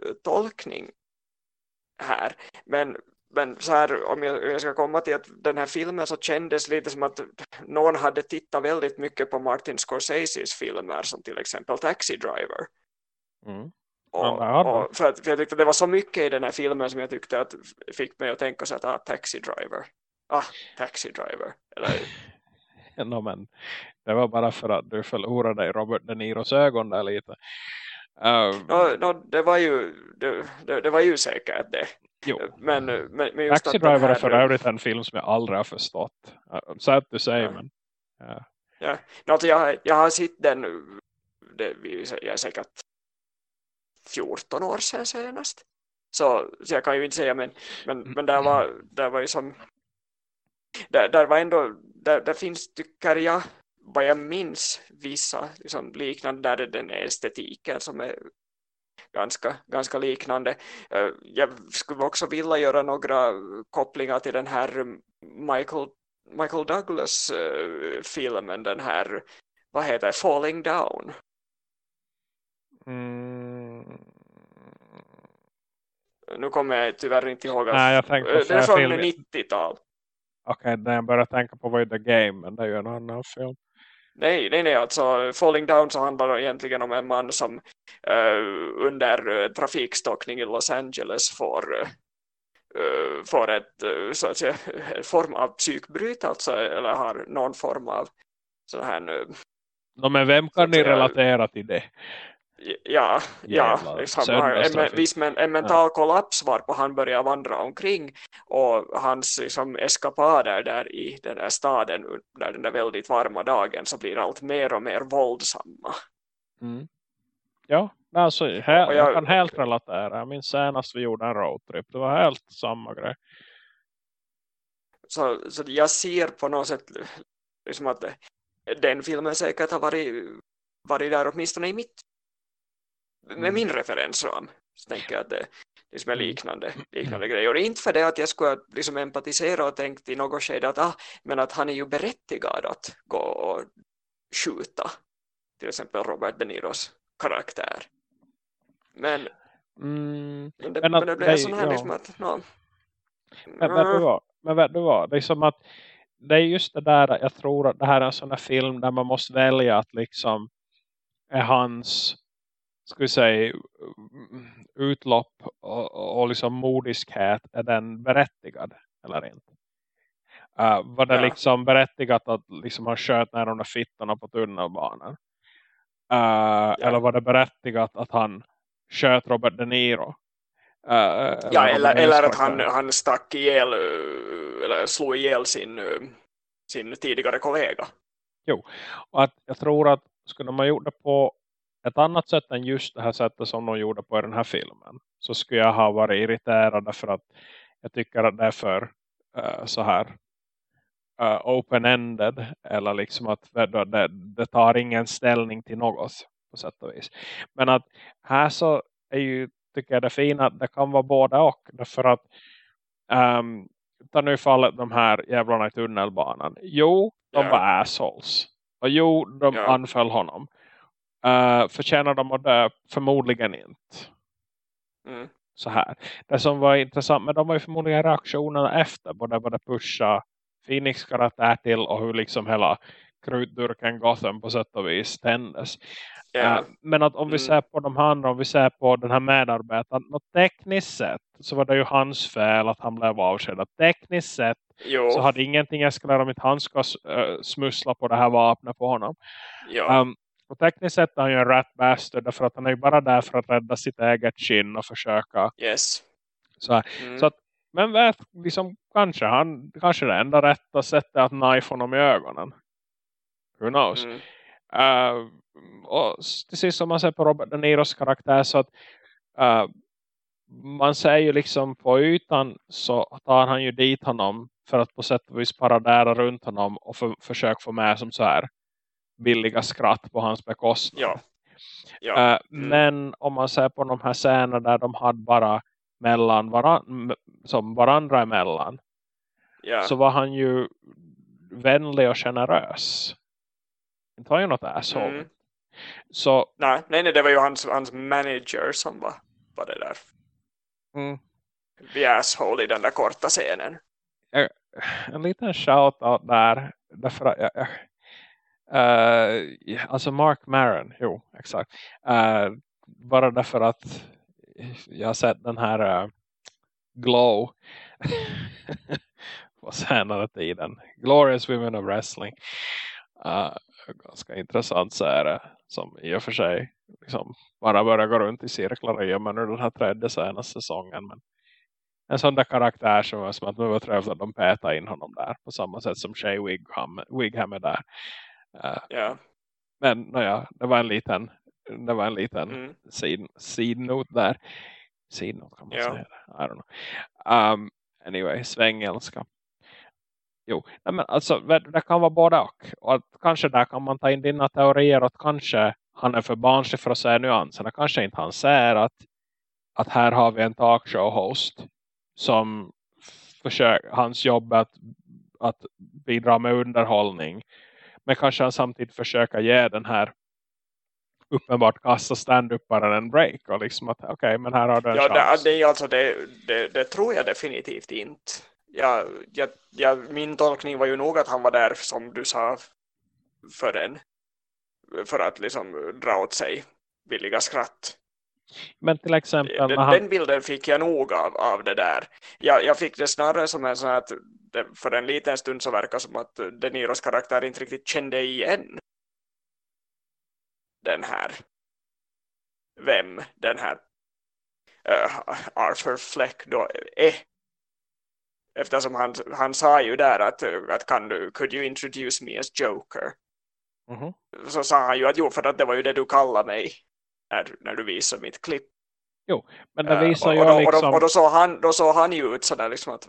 eh, tolkning här. Men, men så här, om jag, jag ska komma till att den här filmen så kändes lite som att någon hade tittat väldigt mycket på Martin Scorseses filmer som till exempel Taxi Driver. Mm. Och, och för, att, för jag tyckte det var så mycket i den här filmen som jag tyckte att fick mig att tänka så att ah, Taxi Driver. Ah, Taxi Driver. Eller, No, men det var bara för att du förlorade Robert De Niros ögon där lite. Uh, no, no, det, var ju, det, det, det var ju säkert det. jo. Men, men, men just Taxi Driver är för övrigt en film som jag aldrig har förstått. Sad to say, Ja. men ja. Ja, no, jag, jag har sett den, det, jag är säkert 14 år sedan senast. Så, så jag kan ju inte säga, men, men, men där, var, där var ju som, där, där var ändå, där, där finns tycker jag, vad jag minns, vissa liksom, liknande, där är den estetiken som är ganska, ganska liknande. Eh, Jag skulle också vilja göra några kopplingar till den här Michael, Michael Douglas-filmen, den här, vad heter det, Falling Down. mm, Nu kommer jag tyvärr inte ihåg. att- Nej, jag tänkte på Eh, den är från film. 90-tal. Okej, när jag började tänka på var ju The Game, men det är ju en annan film. Nej, nej, nej, alltså Falling Down så handlar det egentligen om en man som eh, under uh, trafikstockning i Los Angeles får, uh, får ett, eh, så att säga, form av psykbryt, alltså, eller har någon form av sån här, No, men vem kan ni säga- relatera till det? Ja, ja liksom, en, söndagstrafik. viss men, en mental kollaps varpå han börjar vandra omkring och hans liksom, eskapader där i den där staden under den där väldigt varma dagen så blir allt mer och mer våldsamma. Mm. Ja, alltså, Och jag, jag- kan helt relatera. Jag minns senast vi gjorde en roadtrip. Det var helt samma grej. Så, så jag ser på något sätt liksom att den filmen säkert har varit, varit där åtminstone i mitt med Mm. min referensram. Så tänker jag att det liksom är Mm. liknande, liknande grejer. Och inte för det att jag skulle liksom empatisera och tänkt i något skede att ah, men att han är ju berättigad att gå och skjuta till exempel Robert De Niros karaktär. Men, Mm. men, det, Men men, att det blev sån här ja. liksom att no, Men vet du vad? Men vet du vad? Det är som att det är just det där, jag tror att det här är en sån här film där man måste välja att liksom är hans ska vi säga utlopp och, och liksom modiskhet är den berättigad eller inte? Uh, var det Ja. liksom berättigat att liksom han sköt ner de där fittorna på tunnelbanan? Uh, Eller var det berättigat att han sköt Robert De Niro? Uh, Ja, eller, eller att han, han stack ihjäl, eller slog ihjäl sin, sin tidigare kollega. Och att jag tror att skulle man gjort det på ett annat sätt än just det här sättet som de gjorde på den här filmen så skulle jag ha varit irriterad för att jag tycker att det är för eh, så här eh, open-ended eller liksom att det, det, det tar ingen ställning till något på sätt och vis. Men att här så är ju tycker jag det fina att det kan vara både och därför att um, ta nu fallet de här jävlarna i tunnelbanan. Jo, de Ja. var assholes. Och jo, de Ja. anföll honom. Uh, förtjänar de att dö? Förmodligen inte. Mm. Så här. Det som var intressant med dem var ju förmodligen reaktionerna efter. Både det pusha Phoenix karaktär till och hur liksom hela krutdurken Gotham på sätt och vis tändes. Ja. Uh, men att om vi Mm. ser på de andra, om vi ser på den här medarbetaren, något tekniskt sett så var det ju hans fel att han blev avskedad. Tekniskt sett jo, så hade ingenting eskalerat om inte han ska uh, smussla på det här vapnet på honom. Um, och tekniskt sett är han ju en rat bastard därför att han är ju bara där för att rädda sitt eget skinn och försöka. yes. Så. Mm. så att, men vet, liksom, kanske, han, kanske det enda rätta sättet är att knife honom i ögonen. Who knows? Mm. Uh, och s- till sist som man ser på Robert De Niros karaktär så att uh, man säger ju liksom på ytan så tar han ju dit honom för att på sätt och vis paradera runt honom och för, försöka få med som så här billiga skratt på hans bekostnad. Ja. Ja. Mm. Men om man ser på de här scenerna där de hade bara mellan varan som varandra emellan ja. så var han ju vänlig och generös. Det var ju något asshole. Mm. Så Nej, nej, nej, det var ju hans, hans manager som var, var det där. mm, The asshole i den där korta scenen. en liten shout-out där. Därför jag, jag, Uh, alltså Mark Maron, jo, exakt. Uh, bara därför att jag har sett den här uh, Glow på senare tiden. Glorious Women of Wrestling. Uh, ganska intressant serie som i och för sig liksom bara börjar gå runt i cirklar och gömmer nu den här tredje senaste säsongen. Men en sån där karaktär som var som att det var trevligt att de petade in honom där på samma sätt som Shay Wigham, Wigham är där. Ja. men naja, det var en liten det var en liten Mm. side, side note där. Side note kan man Ja. säga. I don't know. Um, anyway, svängelska. Jo, nej men alltså det kan vara både och. och att kanske där kan man ta in dina teorier att kanske han är för barnslig för att säga nyanserna. Kanske inte han ser att, att här har vi en talkshow-host som försöker, hans jobb att, att bidra med underhållning. Men kanske han samtidigt försöker ge den här uppenbart kassa stand-uparen en break. Och liksom att okej, okay, men här har du en Ja, chans. det, alltså, det, det, det tror jag definitivt inte. Ja, jag, jag, min tolkning var ju nog att han var där som du sa för en för att liksom dra åt sig billiga skratt. Men till exempel Den, han, den bilden fick jag nog av, av det där. Jag, jag fick det snarare som en sån att för en liten stund så verkar som att De Niros karaktär inte riktigt kände igen den här vem den här uh, Arthur Fleck då är. Eftersom han, han sa ju där att, att kan du, could you introduce me as Joker? Mhm. Så sa han ju att jo, för att det var ju det du kallade mig när, när du visade mitt klipp. men det Eh, visar och, ju och, då, och, liksom... då, och då såg han, då såg han ju ut sådär liksom att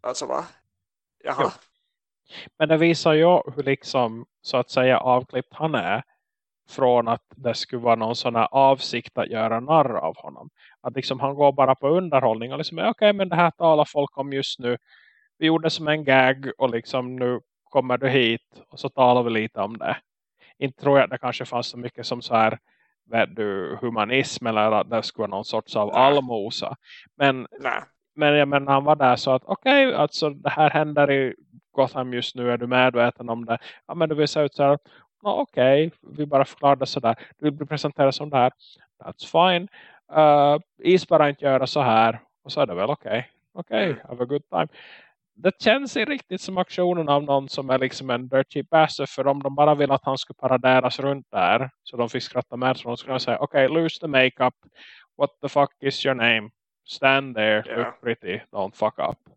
alltså va? Jaha. Jo. Men det visar ju hur liksom så att säga avklippt han är från att det skulle vara någon sån här avsikt att göra narr av honom. Att liksom han går bara på underhållning och liksom okej okay, men det här talar folk om just nu. Vi gjorde som en gag och liksom nu kommer du hit och så talar vi lite om det. Inte tror jag att det kanske fanns så mycket som så här vet du, humanism eller att det skulle vara någon sorts av allmosa. Men men jag menar han var där så att okej, okay, alltså det här händer i Gotham just nu, är du medveten om det? Ja men du vill säga ut så här, ja, okej, okay, vi bara förklarade så där. Du vill bli presenterad som det här, that's fine. Uh, is bara inte göra så här, och så är det väl okej. Okay. Okej, okay, have a good time. Det känns inte riktigt som aktionen av någon som är liksom en dirty bastard. För om de bara vill att han ska paraderas runt där. Så de fick skratta med. Så de skulle säga, okej, okay, lose the makeup. What the fuck is your name? Stand there, Ja. look pretty, don't fuck up.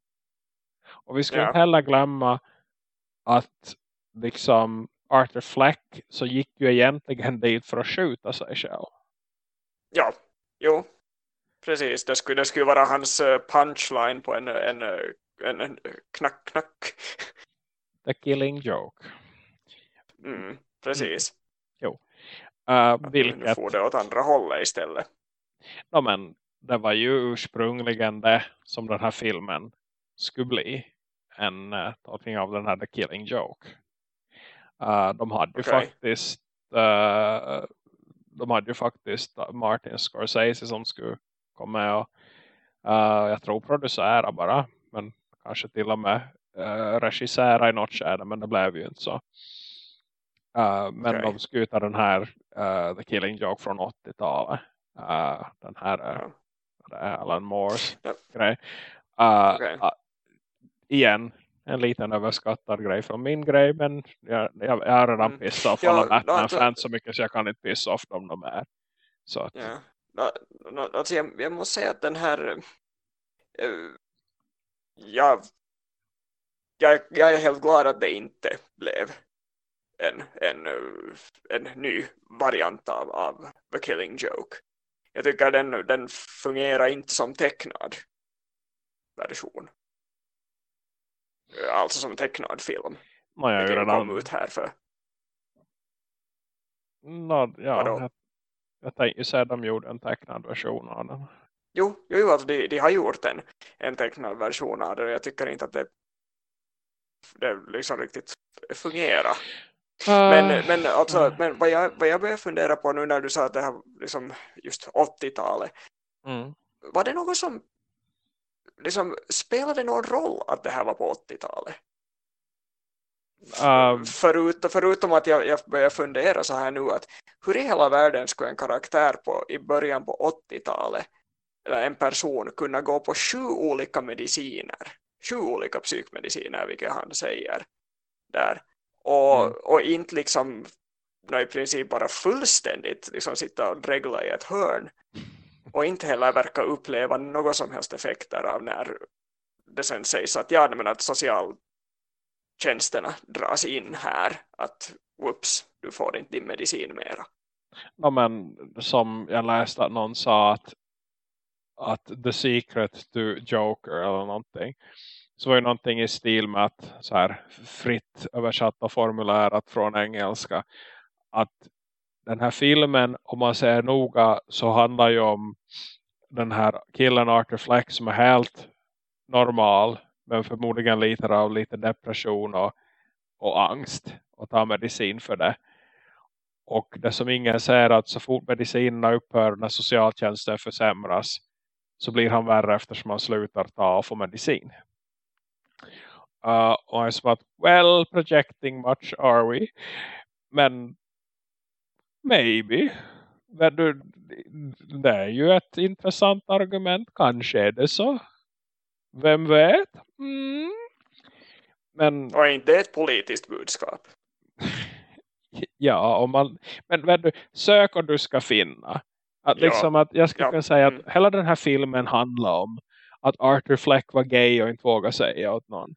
Och vi ska Ja. inte heller glömma att liksom Arthur Fleck så gick ju egentligen dit för att skjuta sig själv. Ja, jo. Precis, det skulle, det skulle vara hans eh, punchline på en, en, eh, en, en knack knack. The killing joke. Mm, precis. Uh, Nu vilket, får det åt andra hållet istället. no, men det var ju ursprungligen det som den här filmen skulle bli. En uh, tolkning av den här The Killing Joke. Uh, de hade ju Okej. faktiskt uh, de hade ju faktiskt Martin Scorsese som skulle komma och uh, jag tror producera bara men kanske till och med uh, regissera i något skede men det blev ju inte så. Uh, men Okej. de skulle ta den här uh, The Killing Joke från 80-talet. Uh, den här uh, Alan Moores Ja. grej. Uh, igen, en liten överskattad grej från min grej. Men jag, jag, jag har redan Mm. pissat off Ja, alla no, Batman-fans så mycket så jag kan inte pissa off dem de är. Så att, Ja. Nå, nå, alltså jag, jag måste säga att den här jag, jag, jag är helt glad att det inte blev en, en, en ny variant av, av The Killing Joke. Jag tycker den, den fungerar inte som tecknad version. Alltså som tecknad film. man ju Vilken kom ut här för No, ja, Vadå? jag, jag tänkte säga att de gjorde en tecknad version av den. Jo, jo, jo alltså de, de har gjort en, en tecknad version av det och jag tycker inte att det, det liksom riktigt fungerar. Men, Ah, men, alltså, men vad, jag, vad jag börjar fundera på nu när du sa att det här liksom just 80-talet mm. var det något som liksom, spelade någon roll att det här var på 80-talet? Um, Förut, förutom att jag, jag börjar fundera så här nu att hur i hela världen skulle en karaktär på, i början på 80-talet eller en person kunna gå på sju olika mediciner sju olika psykmediciner vilket han säger där och, Mm. och inte liksom i princip bara fullständigt liksom sitta och dregla i ett hörn och inte heller verka uppleva något som helst effekter av när det sen sägs att ja, men att socialtjänsterna dras in här att whoops, du får inte din medicin mera. no, men som jag läste att någon sa att, att the secret to Joker eller någonting. Så var ju någonting i stil med att så här fritt översatt och formulärat från engelska. Att den här filmen, om man ser noga, så handlar ju om den här killen Arthur Fleck som är helt normal. Men förmodligen lite av lite depression och, och angst. Och tar medicin för det. Och det som ingen säger att så fort medicinerna upphör när socialtjänsten försämras. Så blir han värre eftersom han slutar ta och få medicin. Uh, och jag är som att, well, projecting much are we. Men maybe. Men du, det är ju ett intressant argument. Kanske är det så. Vem vet? Mm. Men Och inte ett politiskt budskap? ja, om man, men, men du, sök och du ska finna. Att Ja. liksom att jag skulle Ja. kunna säga att Mm. hela den här filmen handlar om att Arthur Fleck var gay och inte vågade säga åt någon.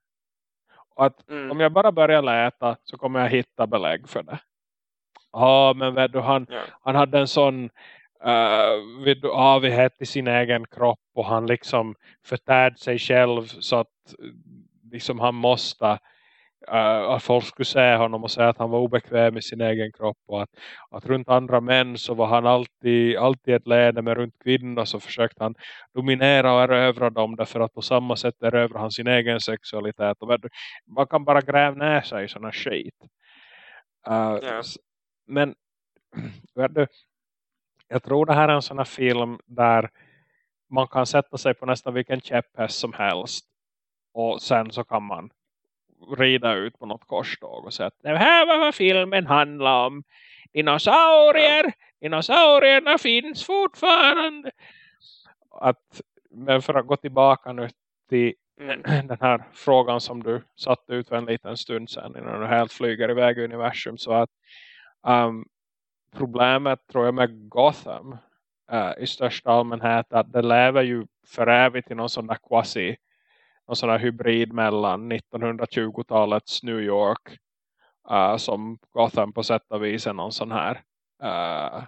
Och att Mm. om jag bara börjar läta så kommer jag hitta belägg för det. Ja, men vet du, han, Ja. han hade en sån uh, vid, avighet i sin egen kropp och han liksom förtärde sig själv så att eh, liksom han måste att folk skulle se honom och säga att han var obekväm i sin egen kropp och att, att runt andra män så var han alltid, alltid ett lede men runt kvinnor så försökte han dominera och erövra dem därför att på samma sätt erövra han sin egen sexualitet och man kan bara gräva ner sig i sådana skit Uh, Ja. s- men jag tror det här är en sån här film där man kan sätta sig på nästan vilken käpphäst som helst och sen så kan man rida ut på något korståg och säga att det här var vad filmen handlar om. Dinosaurier! Dinosaurierna finns fortfarande. Att, men för att gå tillbaka nu till Mm. den här frågan som du satte ut för en liten stund sedan innan du helt flyger iväg i universum så att um, problemet tror jag med Gotham uh, i största allmänhet att det lever ju för evigt i någon sån där quasi någon sån där hybrid mellan 1920-talets New York uh, som Gotham på sätt och vis är någon sån här uh,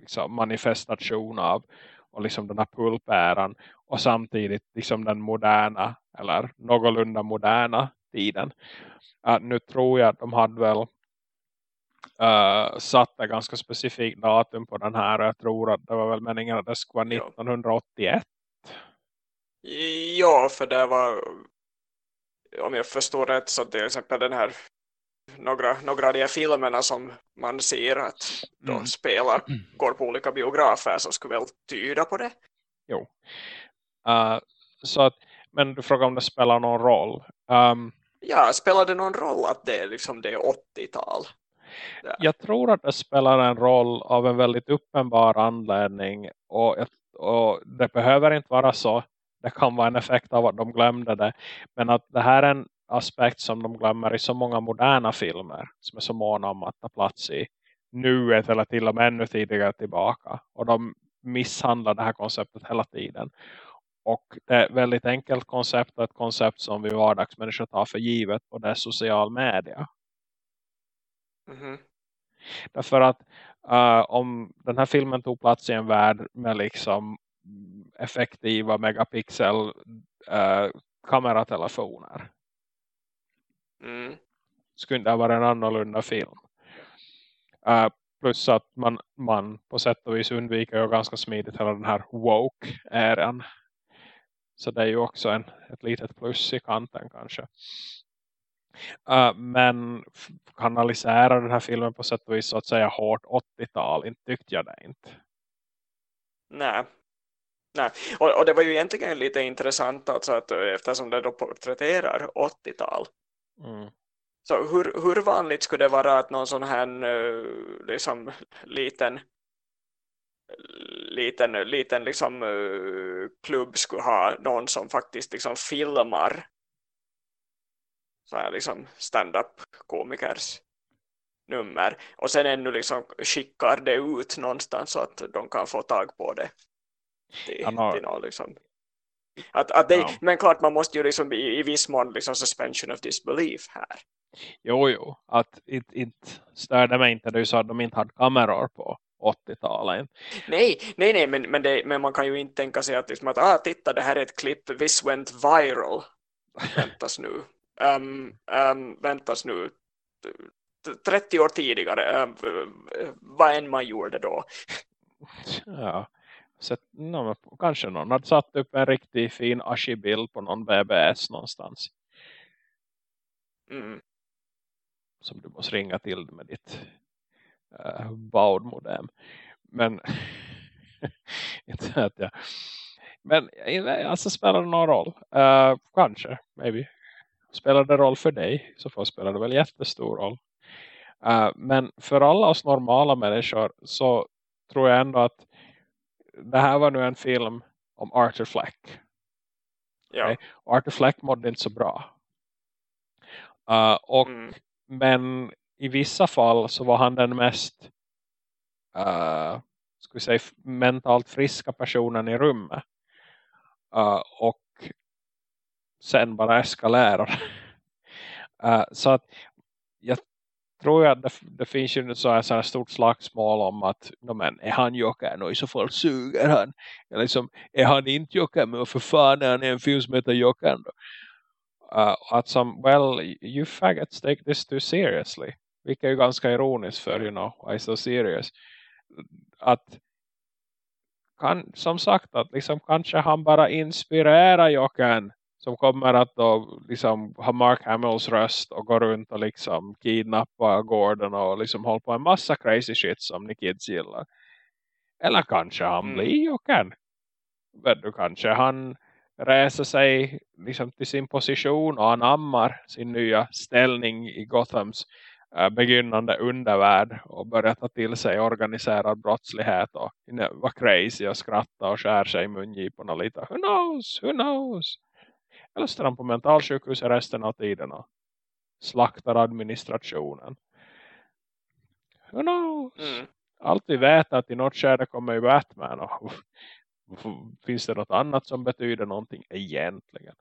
liksom manifestation av och liksom den här pulpäran och samtidigt liksom den moderna eller någorlunda moderna tiden. Uh, nu tror jag att de hade väl uh, satt ett ganska specifikt datum på den här och jag tror att det var väl meningen att det skulle vara Ja. 1981. Ja, för det var om jag förstår rätt så till exempel den här några, några av de filmerna som man ser att då Mm. spelar, går på olika biografer så skulle väl tyda på det. Uh, så att, men du frågar om det spelar någon roll. Um, Ja, spelar det någon roll att det är liksom det är 80-tal? Ja. jag tror att det spelar en roll av en väldigt uppenbar anledning och, och det behöver inte vara så. Det kan vara en effekt av att de glömde det. Men att det här är en aspekt som de glömmer i så många moderna filmer som är så måna om att ta plats i nuet eller till och med ännu tidigare tillbaka. Och de misshandlar det här konceptet hela tiden. Och det är ett väldigt enkelt koncept och ett koncept som vi vardagsmänniskor tar för givet och det är social media. Mhm. Därför att uh, om den här filmen tog plats i en värld med liksom effektiva megapixel uh, kameratelefoner Mm. skulle det vara en annorlunda film. Uh, plus att man, man på sätt och vis undviker ju ganska smidigt hela den här woke-äran. Så det är ju också en, ett litet plus i kanten kanske. Uh, men kanalisera den här filmen på sätt och vis så att säga hårt 80-tal, inte tyckte jag det inte. Nej. Nej. Och, och, det var ju egentligen lite intressant alltså att eftersom det då porträtterar 80-tal. Mm. Så hur, hur vanligt skulle det vara att någon sån här uh, liksom liten liten, liten liksom, uh, klubb skulle ha någon som faktiskt liksom filmar så här liksom stand-up komikers nummer och sen ännu liksom skickar det ut någonstans så att de kan få tag på det till, har... till någon liksom att, att det, ja. men klart man måste ju liksom i, i viss mån liksom suspension of disbelief här jo jo att inte, inte störde mig inte det är så att de inte hade kameror på 80-talet. Nej, nej, nej men, men, det, men man kan ju inte tänka sig att, liksom att ah, titta det här är ett klipp, this went viral. Väntas nu. Um, um, väntas nu. 30 år tidigare. Um, vad än man gjorde då. Ja. Så, no, kanske någon hade satt upp en riktigt fin Ashi-bild på någon BBS någonstans. Mm. Som du måste ringa till med ditt uh, baudmodem. Men inte att jag men alltså spelar det någon roll? Uh, kanske, maybe. Spelar det roll för dig så får spelar det väl jättestor roll. Uh, men för alla oss normala människor så tror jag ändå att det här var nu en film om Arthur Fleck. Ja. Okay? Arthur Fleck mådde inte så bra. Uh, och, mm. Men i vissa fall så var han den mest uh, ska säga, mentalt friska personen i rummet. Uh, och sen bara eskalerar. uh, så att tror jag att det, det finns ju så här, så här stort slagsmål om att no, men, är han Jokern och i så fall suger han. Eller liksom, är han inte Jokern men för fan är han en film som heter Jokern då. Uh, att som, well, you faggots take this too seriously. Vilket är ju ganska ironiskt för, you know, why so serious. Att kan, som sagt att liksom kanske han bara inspirerar Jokern som kommer att då liksom ha Mark Hamills röst och gå runt och liksom kidnappa Gordon och liksom hålla på en massa crazy shit som ni kids gillar. Eller kanske han mm. blir Jokern. Vet du, kanske han reser sig liksom till sin position och anammar sin nya ställning i Gothams äh, begynnande undervärld och börjar ta till sig organiserad brottslighet och vara crazy och skratta och skär sig i mungiporna lite. Who knows? Who knows? Eller han på mentalsjukhus resten av tiden och slaktar administrationen. Who knows? Mm. Allt vi vet att i något skede kommer ju Batman och finns det något annat som betyder någonting egentligen?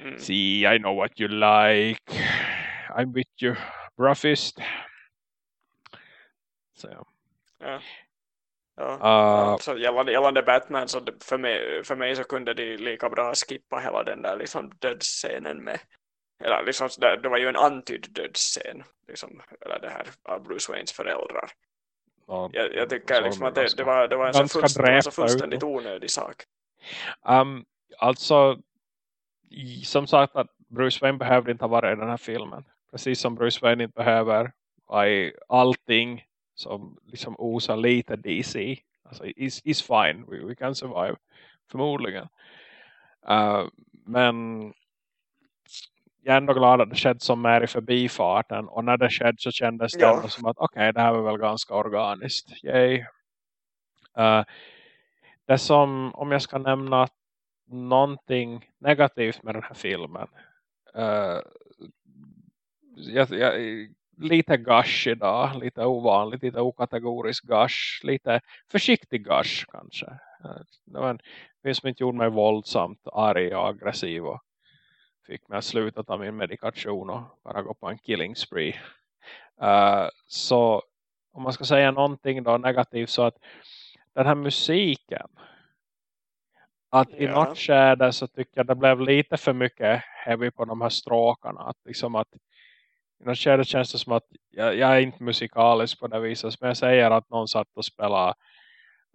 Mm. See, I know what you like. I'm with you, bruffist. Så ja. ja. Ja, uh, alltså, gällande, gällande Batman så för mig, för mig så kunde de lika bra skippa hela den där liksom dödsscenen med eller liksom, det, det var ju en antydd dödsscen liksom, eller det här av Bruce Waynes föräldrar. Ja, jag, jag tycker liksom att det, det, var, det var en så, fullst, var så fullständigt onödig sak. Um, alltså som sagt att Bruce Wayne behövde inte ha varit i den här filmen. Precis som Bruce Wayne inte behöver i allting som liksom osar lite DC. Alltså is, is fine, we, we can survive. Förmodligen. Uh, men jag är ändå glad att det skedde som mer i förbifarten. Och när det skedde så kändes det ja. som att okej, okay, det här var väl ganska organiskt. Yay. Uh, det som, om jag ska nämna någonting negativt med den här filmen. Uh, jag, jag, lite gush idag. Lite ovanligt, lite okategorisk gush. Lite försiktig gush kanske. Det var en film som inte gjorde mig våldsamt arg och aggressiv. Och fick mig att sluta ta min medikation och bara gå på en killing spree. Uh, så om man ska säga någonting då negativt så att den här musiken att ja. i något skede så tycker jag det blev lite för mycket heavy på de här stråkarna. Att liksom att något skede känns det som att jag, jag, är inte musikalisk på det viset. Men jag säger att någon satt och spelade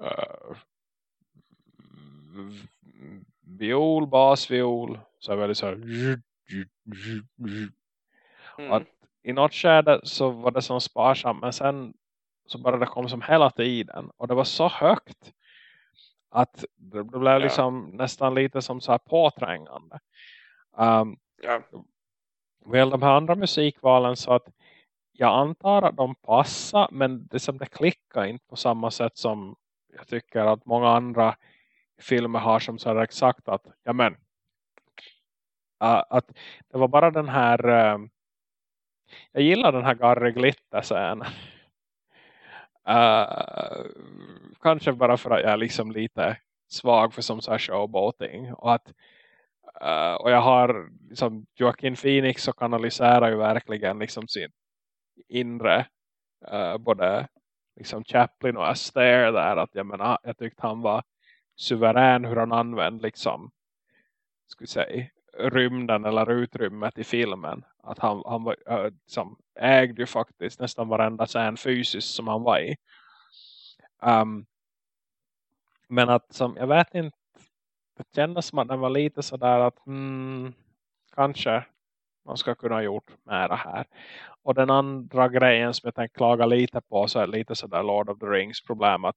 uh, viol, basviol. Så är väldigt så här, mm. att i något skede så var det som sparsamt. Men sen så började det komma som hela tiden. Och det var så högt. Att det blev liksom ja. nästan lite som så här påträngande. Um, ja. Väl de här andra musikvalen så att jag antar att de passar men det som det klickar inte på samma sätt som jag tycker att många andra filmer har som så här att ja men uh, att det var bara den här uh, jag gillar den här Garry Glitter scenen uh, eh, kanske bara för att jag är liksom lite svag för som så här showboating och att Uh, och jag har liksom Joaquin Phoenix och kanaliserar ju verkligen liksom sin inre uh, både liksom Chaplin och Astaire där att jag menar jag tyckte han var suverän hur han använde liksom skulle säga rymden eller utrymmet i filmen. Att han, han var, uh, liksom, ägde ju faktiskt nästan varenda scen fysiskt som han var i. Um, men att som, jag vet inte det kändes som att den var lite sådär att mm, kanske man ska kunna ha gjort mera här. Och den andra grejen som jag tänkte klaga lite på så är lite sådär Lord of the Rings problem att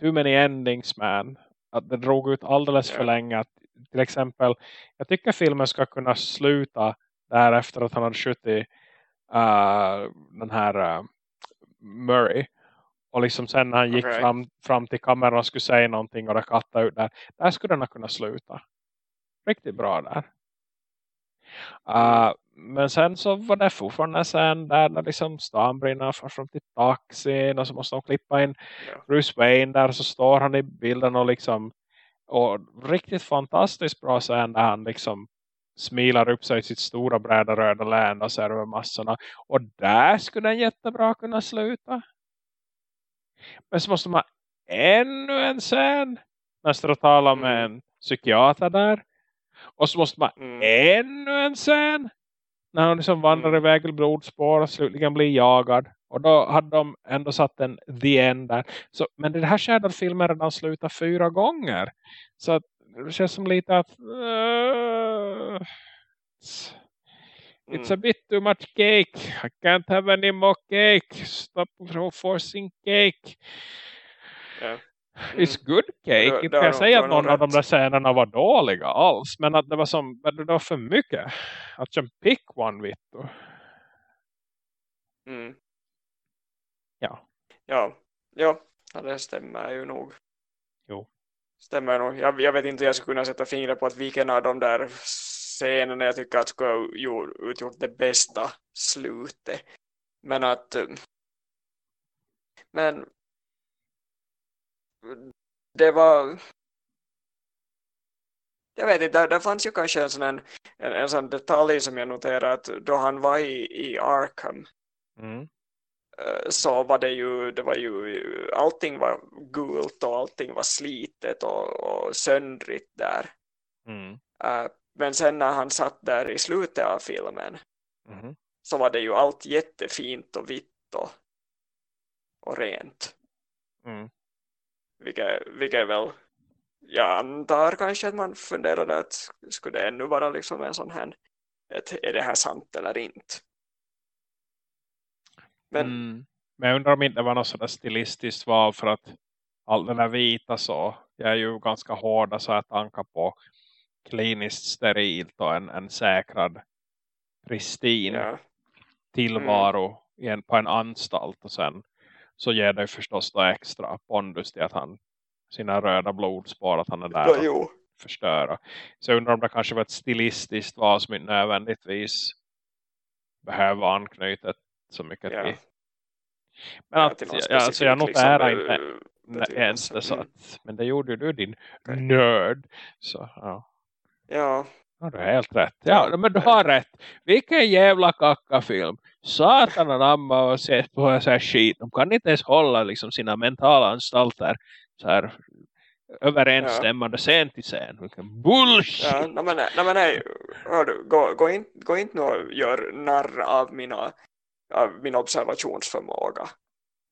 too many endings man. Att det drog ut alldeles för länge. Att, till exempel, jag tycker filmen ska kunna sluta därefter att han hade skjutit uh, den här uh, Murray. Och liksom sen när han gick okay. fram, fram till kameran och skulle säga någonting och det kattade ut där. Där skulle den ha kunnat sluta. Riktigt bra där. Uh, men sen så var det fortfarande sen där när liksom stan brinner för fram till taxin och så måste de klippa in. Bruce Wayne där så står han i bilden och liksom och riktigt fantastiskt bra sen där han liksom smilar upp sig i sitt stora bräda röda län och ser över massorna och där skulle den jättebra kunna sluta men så måste man ännu en scen. Nästan att tala med mm. en psykiater där. Och så måste man mm. ännu en scen. När han liksom vandrar mm. iväg i blodspår och slutligen blir jagad. Och då hade de ändå satt en the end där. Så, men det här skedde filmen redan slutar fyra gånger. Så att, det känns som lite att... Uh, It's a bit too much cake. I can't have any more cake. Stop forcing cake. Yeah. Mm. It's good cake. Inte kan jag säga att någon av de där scenerna var dåliga alls. Men att det var som det var för mycket. Att som pick one Vittu. Mm. Ja. Ja. Ja. Det stämmer ju nog. Jo. Stämmer nog. Jag, jag vet inte jag skulle kunna sätta fingret på att vilken av de där scenen jag tycker att skulle ha utgjort det bästa slutet. Men att men det var jag vet inte, där, där fanns ju kanske en sån, en, en, en sån detalj som jag noterade att då han var i, i Arkham mm. Eh, så var det ju, det var ju allting var gult och allting var slitet och, och söndrigt där. Mm. Uh, men sen när han satt där i slutet av filmen mm. så var det ju allt jättefint och vitt och, och rent. Mm. Vilket, vilket väl jag antar kanske att man funderade att skulle det ännu vara liksom en sån här ett, är det här sant eller inte? Men, mm. men jag undrar om inte det var något sådär stilistiskt val för att allt det där vita så jag är ju ganska hårda så jag tankar på kliniskt sterilt och en, en säkrad pristin ja. tillvaro mm. i en, på en anstalt och sen så ger det förstås då extra pondus till att han sina röda blodspår att han är där ja, och förstöra. Så jag undrar om det kanske var ett stilistiskt val som inte nödvändigtvis behöver anknyta så mycket ja. till. Men att, ja, alltså jag noterar liksom, inte det ens det så mm. att, men det gjorde du din nörd. Så ja. Ja. Ja, du har helt rätt. Ja, men du har rätt. Vilken jävla kackafilm. Satan anamma och se på så här skit. De kan inte ens hålla liksom, sina mentala anstalter så här överensstämmande ja. scen till scen. Vilken bullshit! Ja, nej, men, nej, men nej, hör gå, gå, in, gå inte och gör narr av, mina, av min observationsförmåga.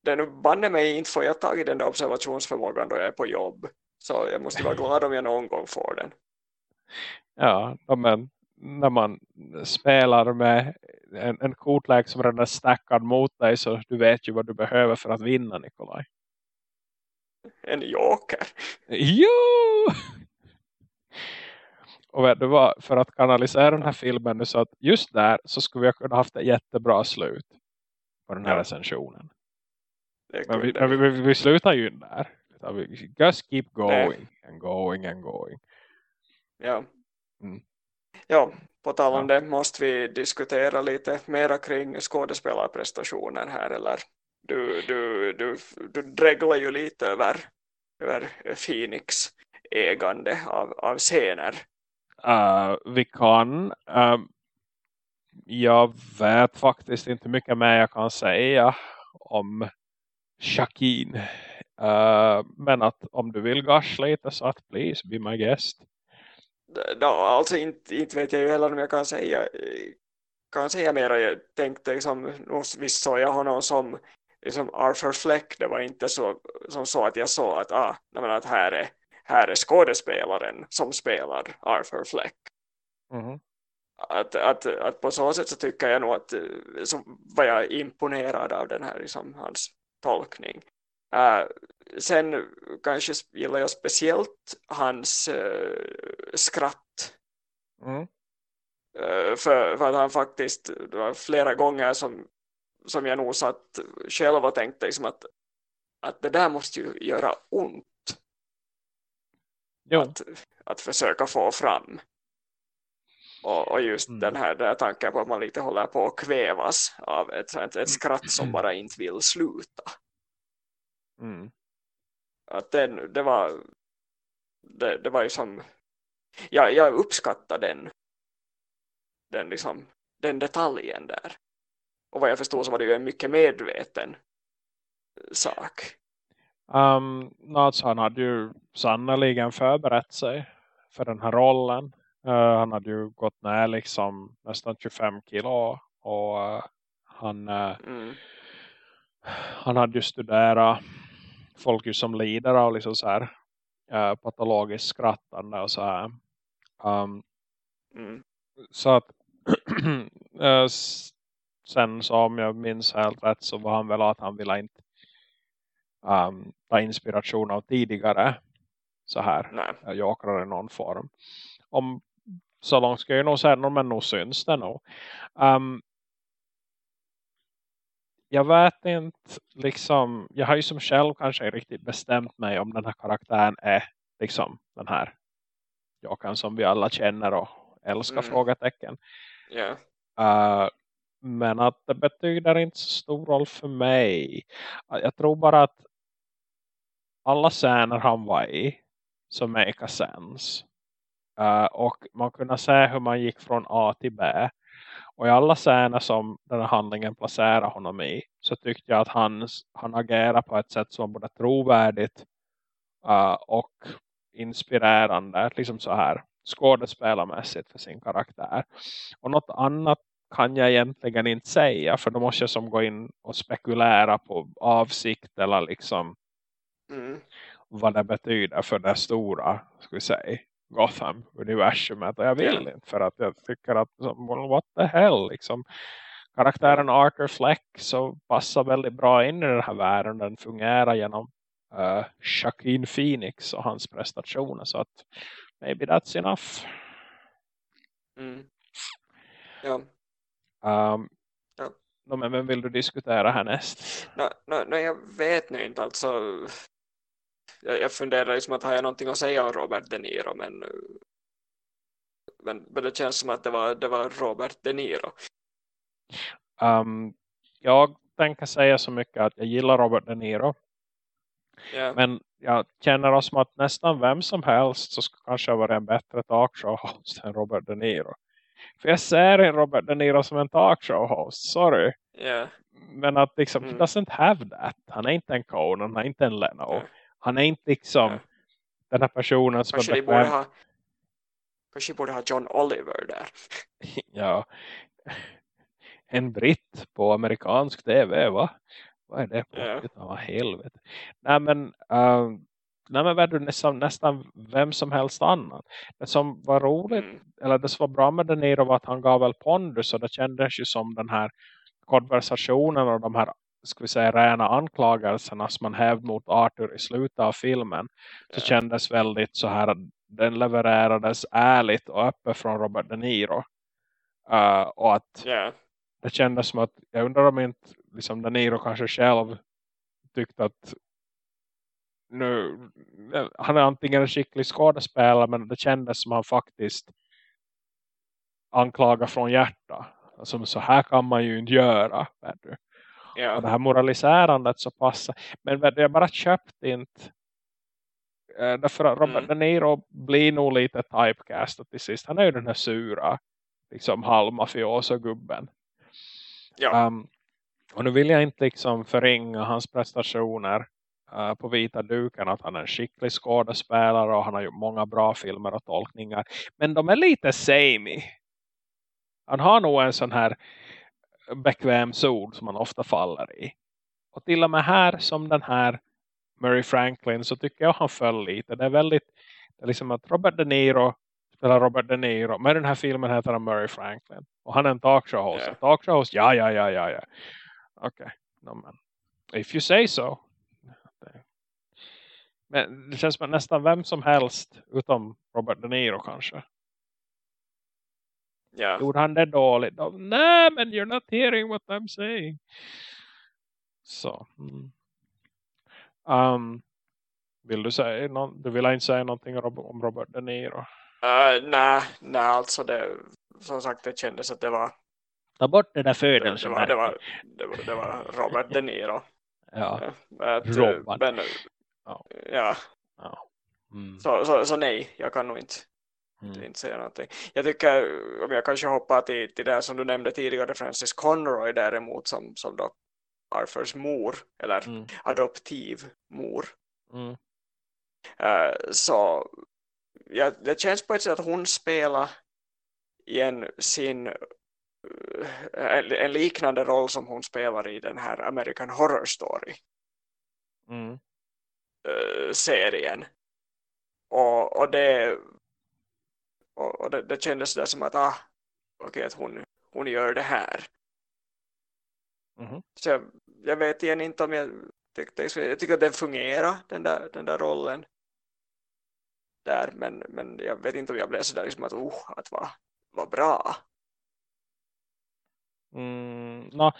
Den banne mig inte får jag tag i den där observationsförmågan då jag är på jobb. Så jag måste vara glad om jag någon gång får den. Ja, men när man spelar med en, en kortlek som redan är stackad mot dig så du vet ju vad du behöver för att vinna Nikolaj. En joker. Jo! Och det var för att kanalisera den här filmen nu så att just där så skulle vi kunna haft ett jättebra slut på den här ja. recensionen. Men vi, vi, vi, vi, slutar ju där. Just keep going Nej. and going and going. Ja. Mm. Ja, på tal om ja. det måste vi diskutera lite mera kring skådespelarprestationen här. Eller du, du, du, du dreglar ju lite över, över Phoenix ägande av, av scener. Uh, vi kan. Uh, jag vet faktiskt inte mycket mer jag kan säga om Shakin. Uh, men att om du vill gasha lite så att please be my guest. Alltså inte, inte vet jag ju heller om jag kan säga kan säga mer. Jag tänkte liksom, visst såg jag honom som liksom Arthur Fleck. Det var inte så, som så att jag såg att, ah, att här, är, här är skådespelaren som spelar Arthur Fleck. Mm. Att, att, att på så sätt så tycker jag nog att så var jag imponerad av den här liksom, hans tolkning. Uh, sen kanske gillar jag speciellt hans uh, skratt. Mm. Uh, för, för att han faktiskt det var flera gånger som, som jag nog satt själv och tänkte liksom att, att det där måste ju göra ont. Att, att försöka få fram. Och, och just mm. den här där tanken på att man lite håller på att kvävas av ett, ett, ett skratt som bara inte vill sluta. Mm. Att den, det var det, det var ju som ja, jag uppskattar den den liksom den detaljen där. Och vad jag förstår så var det ju en mycket medveten sak. Um, alltså han hade ju sannoliken förberett sig för den här rollen. Uh, han hade ju gått ner liksom nästan 25 kilo och uh, han uh, mm. han hade ju studerat folk ju som lider av liksom så här äh, patologiskt skrattande och så här. Um, mm. Så att äh, sen så om jag minns helt rätt så var han väl att han ville inte um, ta inspiration av tidigare så här äh, jokrar i någon form. Om så långt ska jag nog säga men nog syns det nog. Um, jag vet inte liksom, jag har ju som själv kanske riktigt bestämt mig om den här karaktären är liksom den här Jokan som vi alla känner och älskar mm. frågetecken. Yeah. Uh, men att det betyder inte så stor roll för mig. Jag tror bara att alla scener han var i så make sense. Uh, och man kunde se hur man gick från A till B. Och i alla scener som den här handlingen placerar honom i så tyckte jag att han, han agerar på ett sätt som både trovärdigt uh, och inspirerande. Liksom så här skådespelarmässigt för sin karaktär. Och något annat kan jag egentligen inte säga. För då måste jag som gå in och spekulera på avsikt eller liksom mm. vad det betyder för det stora, ska vi säga, Gotham-universumet. Och jag vill inte för att jag tycker att what the hell liksom. Karaktären Arthur Fleck så passar väldigt bra in i den här världen. Den fungerar genom uh, Joaquin Phoenix och hans prestationer. Så att maybe that's enough. Mm. Ja. Um, ja. No, men vem vill du diskutera härnäst? No, no, no, jag vet nu inte alltså jag, funderar liksom att har jag någonting att säga om Robert De Niro men, men, men det känns som att det var, det var Robert De Niro. Um, jag tänker säga så mycket att jag gillar Robert De Niro. Yeah. Men jag känner oss som att nästan vem som helst så ska kanske vara en bättre talkshow-host än Robert De Niro. För jag ser en Robert De Niro som en talkshow-host, sorry. Yeah. Men att liksom, mm. he doesn't have that. Han är inte en Conan, han är inte en Leno. Yeah. Han är inte liksom den här personen som kanske, är de borde bekväm. ha, kanske de borde ha John Oliver där. Ja. En britt på amerikansk tv, va? Vad är det på? Ja. Ja. Vad helvete. Nej men, uh, nej, men vad är det nästan, nästan vem som helst annan. Det som var roligt, Mm. eller det som var bra med De Niro var att han gav väl pondus och det kändes ju som den här konversationen och de här ska vi säga rena anklagelserna som man hävde mot Arthur i slutet av filmen så Ja. kändes väldigt så här att den levererades ärligt och öppet från Robert De Niro. Uh, och att Ja, det kändes som att jag undrar om inte liksom De Niro kanske själv tyckte att nu, han är antingen en skicklig skådespelare men det kändes som han faktiskt anklagar från hjärta. Alltså, så här kan man ju inte göra. Vet du. Och det ja, här moraliserandet så passar. Men jag bara köpte inte eh, därför att Robert Mm. De Niro blir nog lite typecastad till sist. Han är ju den här sura liksom halvmafiosa gubben. ja, Um, och nu vill jag inte liksom förringa hans prestationer uh, på vita duken att han är en skicklig skådespelare och han har gjort många bra filmer och tolkningar. Men de är lite samey. Han har nog en sån här bekväm sol som man ofta faller i. Och till och med här som den här Murray Franklin så tycker jag han föll lite. Det är väldigt, det är liksom att Robert De Niro spelar Robert De Niro. Men den här filmen heter han Murray Franklin. Och han är en talkshow-host. Ja. Talkshow-host, ja, ja, ja, ja, ja. Okej, no, men. If you say so. Men det känns som nästan vem som helst utom Robert De Niro kanske. Ja. Gjorde han det dåligt? Då, Nej, men you're not hearing what I'm saying. Så. Mm. Um, vill du säga någon, du vill inte säga någonting om Robert De Niro? Uh, nej, nej, alltså det, som sagt det kändes att det var, Ta bort det där det, det, födelsen. var, det, var, det, var, det var Robert De Niro. Ja. Ja, Att, eh, Robert. Men, Ja. ja, ja. Mm. så, så, så nej, jag kan nog inte, Mm. inte säga någonting. Jag tycker, om jag kanske hoppar till, till det som du nämnde tidigare, Francis Conroy däremot som, som då Arthurs mor, eller Mm. adoptiv mor. Mm. Eh, så ja, det känns på ett sätt att hon spelar igen sin eh, en, en liknande roll som hon spelar i den här American Horror Story Mm. eh, serien och, och det och, och det, det kändes där som att ah, okej att hon, hon gör det här Mhm. så jag, jag vet igen inte om jag tyckte jag tycker att den fungerar den där, den där rollen där men, men jag vet inte om jag blev sådär liksom att oh, att vad, vad bra Mm. nå,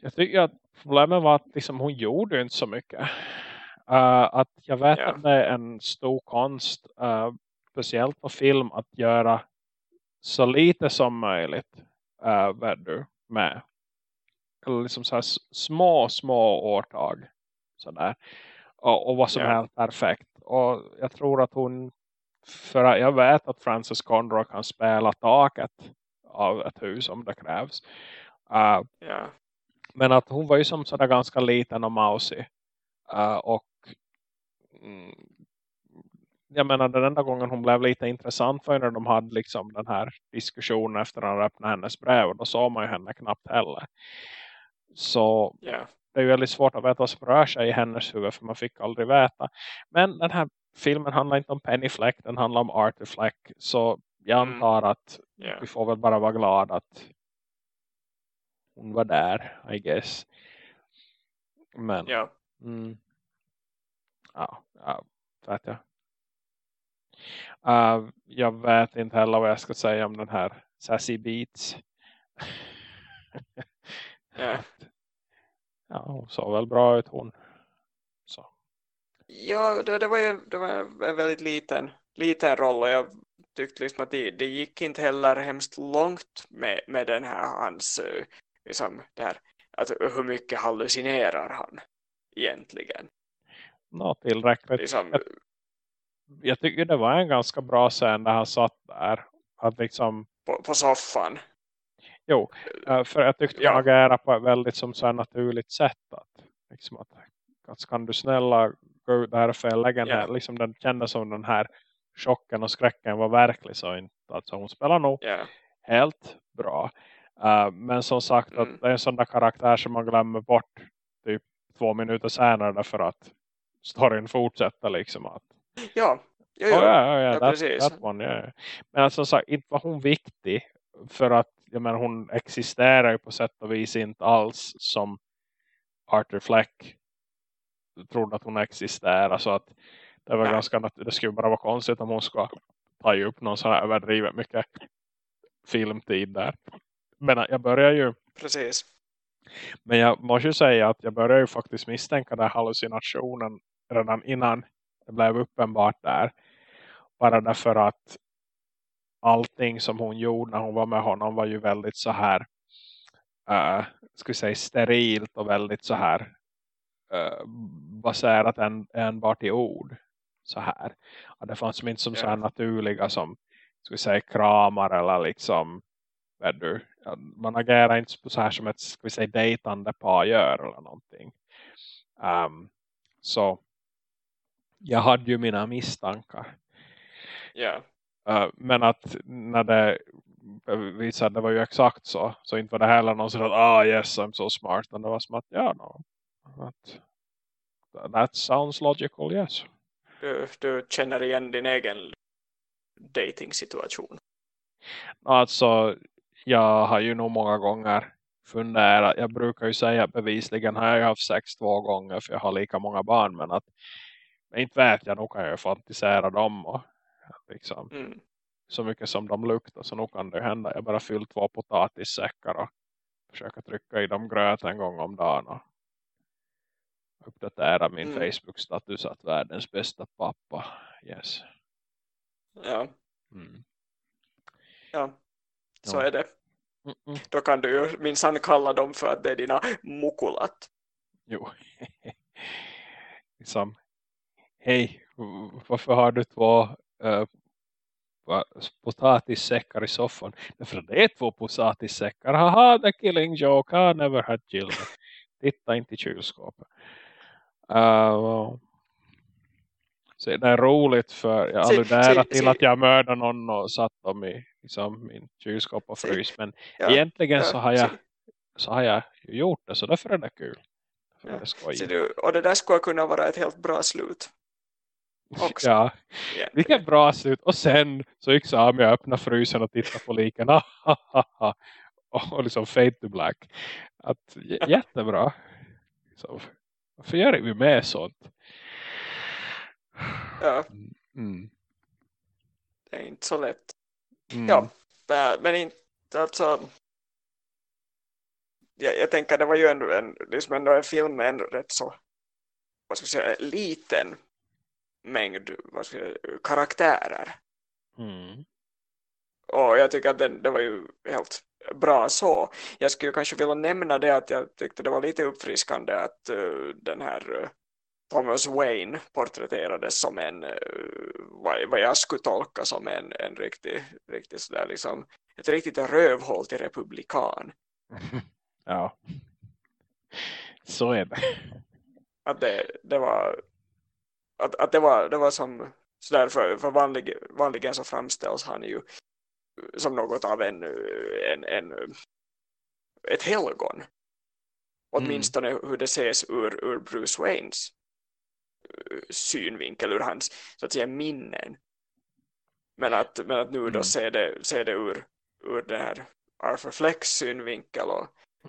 jag tycker att problemet var att liksom, hon gjorde inte så mycket. Uh, att jag vet Ja. att det är en stor konst, uh, speciellt på film, att göra så lite som möjligt uh, vet du, med. Eller liksom så små, små årtag. Sådär. Och, och vad som Ja. helst perfekt. Och jag tror att hon, för jag vet att Frances Conroy kan spela taket av ett hus om det krävs. Uh, ja, men att hon var ju som sådär ganska liten och mousy. Uh, och mm, jag menar den enda gången hon blev lite intressant var när de hade liksom den här diskussionen efter att han öppnade hennes brev. Och då såg man ju henne knappt heller. Så ja, det är ju väldigt svårt att veta vad som rör sig i hennes huvud för man fick aldrig veta. Men den här filmen handlar inte om Penny Fleck, den handlar om Arthur Fleck. Så jag Mm. antar att ja, vi får väl bara vara glada att hon var där, I guess. Men, ja. mm, ja, ja, vet jag. Uh, jag vet inte heller vad jag ska säga om den här Sassy Beats. Ja. ja, hon såg väl bra ut hon. Så. Ja, det, det, var ju det var en väldigt liten, liten roll och jag tyckte liksom att det, det gick inte heller hemskt långt med, med den här hans, eh, liksom det här, att hur mycket hallucinerar han egentligen. Nå, tillräckligt. Liksom, Jag- tycker det var en ganska bra scen där han satt där. Att liksom, på, på soffan. jo, eh, för jag tyckte Ja. han agerade på ett väldigt som så naturligt sätt. Att, liksom att, att kan du snälla åka ut där fel lägenhet. Yeah. Liksom den kändes som den här chocken och skräcken var verklig. Så inte, alltså hon spelar nog Yeah. helt bra. Uh, men som sagt Mm. att det är en sån där karaktär som man glömmer bort typ två minuter senare därför att storyn fortsätter liksom att Ja, ja, Oh, ja. ja, ja, ja. ja, precis. that one, ja, ja. Men alltså, så, inte var hon viktig. För att jag menar, hon existerar ju på sätt och vis inte alls som Arthur Fleck trodde att hon existerar. Så att det var Nej. ganska det skulle bara vara konstigt om hon ska ta upp någon sån här överdrivet mycket filmtid där. Men äh, jag börjar ju precis. men jag måste ju säga att jag börjar ju faktiskt misstänka den här hallucinationen redan innan det blev uppenbart där. Bara därför att allting som hon gjorde när hon var med honom var ju väldigt så här uh, ska vi säga sterilt och väldigt så här uh, baserat en, enbart i ord. Så här. Och det fanns som inte som så här Ja. naturliga som vi säga kramar eller liksom du, ja, man agerar inte på så här som ett ska vi säga dejtande par gör eller någonting. Um, så jag hade ju mina misstankar. Ja, Uh, men att när det visade det var ju exakt så. Så inte var det heller någon sån att ah yes I'm so smart. Men det var som att ja no. Att, that sounds logical yes. du, du känner igen din egen dating-situation. Alltså jag har ju nog många gånger funderat. Jag brukar ju säga att bevisligen har jag haft sex två gånger för jag har lika många barn. Men att inte vet jag, nog kan jag ju fantisera dem och liksom Mm. så mycket som de luktar så nog kan det hända. Jag bara fyllt två potatissäckar och försöker trycka i dem gröt en gång om dagen och uppdatera min Mm. Facebook-status att världens bästa pappa. Yes. Ja, Mm. ja, så Ja. är det. Mm -mm. Då kan du ju minsann kalla dem för att det är dina mukulat. Jo. liksom, hej, varför har du två uh, potatissäckar i soffan? Därför det är två potatissäckar. Haha, the killing joke. I never had children. Titta inte i kylskåpet. Uh, så det är roligt för jag Se- alluderar se- till att jag mördade någon och satt dem i liksom, min kylskåp och frys. Men Ja, egentligen ja, så, har jag, så har jag gjort det. Så därför är det kul. Ja, det du, och det där skulle kunna vara ett helt bra slut. Också. Ja, egentligen. vilket bra slut. Och sen så gick Sami och öppnade frysen och tittade på liken. och liksom fade to black. Att, jättebra. Så, varför gör vi med sånt? Ja, Mm. det är inte så lätt. Mm. Ja, men- men inte alltså. Jag, jag tänker det var ju ändå en, liksom ändå en film med en rätt så vad ska jag säga, liten mängd jag karaktärer. Mm. Och jag tycker att den, det var ju helt bra så. Jag skulle kanske vilja nämna det att jag tyckte det var lite uppfriskande att eh, den här eh, Thomas Wayne porträtterades som en, eh, vad, vad jag skulle tolka som en, en riktig, riktig sådär liksom, ett riktigt rövhål till republikan. Ja. Så är det. Att det, det var att, att det var det var som sådär för, för vanlig, vanligen så framställs han ju som något av en, en, en ett helgon. Åtminstone hur det ses ur, ur Bruce Waynes eh, synvinkel, ur hans så att säga minnen. Men att, men att nu då Mm. ser det, ser det ur, ur den här Arthur Flecks synvinkel och,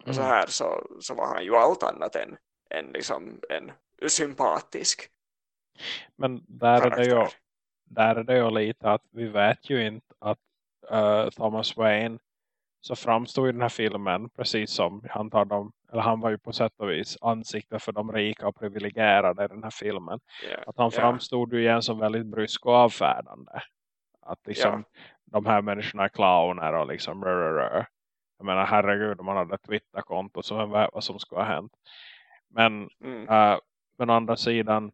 och så Mm. här så, så var han ju allt annat än, än liksom en sympatisk Men där är, det ju, där är det ju lite att vi vet ju inte att eh, Thomas Wayne så framstod i den här filmen precis som han tar dem, eller han var ju på sätt och vis ansikte för de rika och privilegierade i den här filmen. Ja, Att han ja, framstod ju igen som väldigt brysk och avfärdande. Att liksom de här människorna är clowner och liksom rör, rör, rör. Jag menar herregud om man hade ett Twitterkonto så vem vet vad som skulle ha hänt. Men mm, Uh, men å andra sidan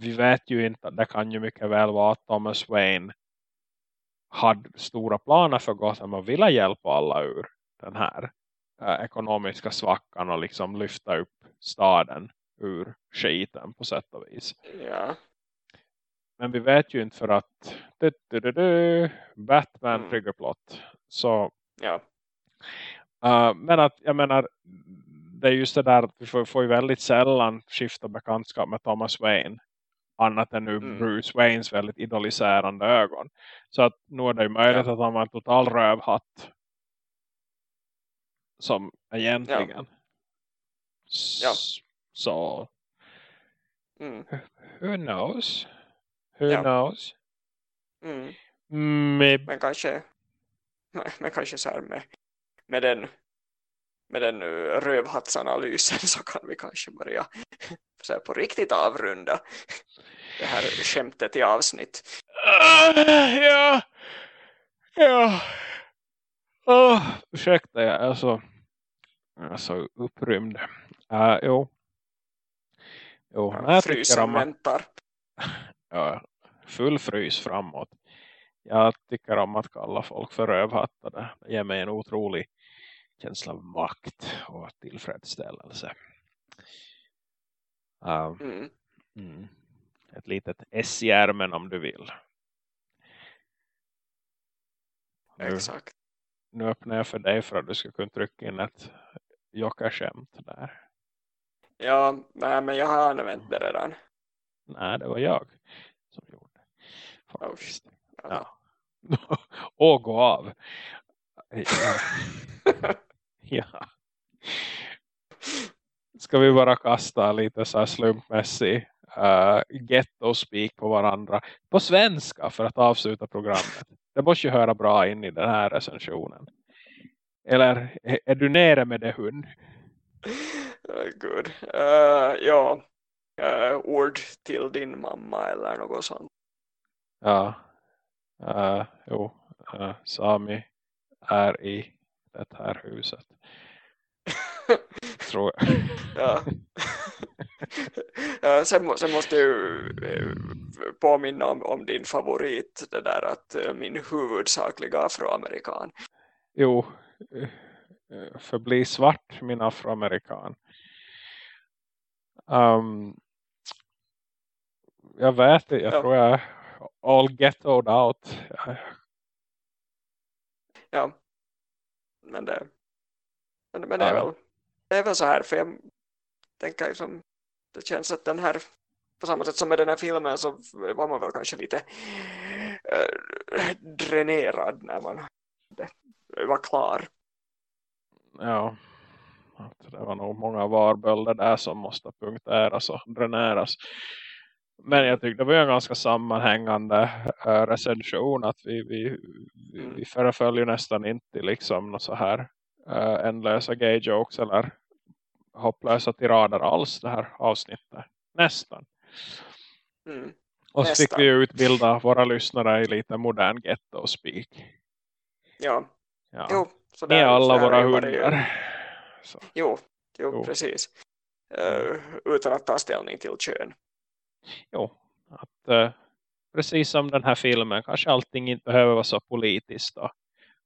vi vet ju inte att det kan ju mycket väl vara att Thomas Wayne hade stora planer för Gotham och ville hjälpa alla ur den här uh, ekonomiska svackan och liksom lyfta upp staden ur skiten på sätt och vis. Ja. Men vi vet ju inte för att du, du, du, Batman Mm. triggerplot. Så, Ja. uh, men att jag menar det är just det där att vi får, får ju väldigt sällan skifta bekantskap med Thomas Wayne. Annat än nu Mm. Bruce Waynes väldigt idoliserande ögon. Så att nu är det ju möjligt Ja. att han var en total rövhatt. Som egentligen. S- Ja. Så, Mm. who knows? Who Ja. knows? Mm. Men kanske men kanske så här med, med den med den uh, rövhattsanalysen så kan vi kanske börja så här på riktigt avrunda det här skämtet i avsnitt. Ah, ja. Ja. Oh, ursäkta, jag är så, jag är så upprymd. Uh, jo. Jo, tycker Frysen väntar. ja, full frys framåt. Jag tycker om att kalla folk för rövhattade. Det ger mig en otrolig känsla av makt och tillfredsställelse. Uh, Mm. mm. Ett litet S i ärmen om du vill. Nu, Exakt. nu öppnar jag för dig för att du ska kunna trycka in ett jockarskämt där. Ja, nej, men jag har använt det redan. Nej, det var jag som gjorde. Oh, Faktiskt. Ja. Och gå av. Ja. Ska vi bara kasta lite så här slumpmässig uh, ghetto speak på varandra på svenska för att avsluta programmet. Det måste ju höra bra in i den här recensionen. Eller är, är du nere med det hund? Oh, Gud. Uh, ja, uh, ord till din mamma eller något sånt. Ja. Uh, jo. Uh, Sami är i det här huset. Tror jag. ja. Ja, sen, sen måste jag eh, påminna om, om din favorit, det där att eh, min huvudsakliga afroamerikan. Jo. eh, Förbli svart min afroamerikan. Um, jag vet inte. Jag Ja. tror jag all ghettoed out. Ja, men det, men, men det, är väl, det är väl så här, för jag tänker liksom, det känns att den här, på samma sätt som med den här filmen så var man väl kanske lite äh, dränerad när man det, var klar. Ja. Det var nog många varbölder där som måste punkteras och dräneras. Men jag tyckte det var en ganska sammanhängande äh, recension att vi, vi, vi, Mm. vi föreföll ju nästan inte liksom något så här äh, ändlösa gay jokes eller hopplösa tirader alls det här avsnittet. Nästan. Mm. Och så fick vi utbilda våra lyssnare i lite modern ghetto speak. Ja, Ja. jo. Så där- alla våra hundar. Jo, jo, Jo. precis. Eh, utan att ta ställning till kön. Jo, att eh, precis som den här filmen kanske allting inte behöver vara så politiskt och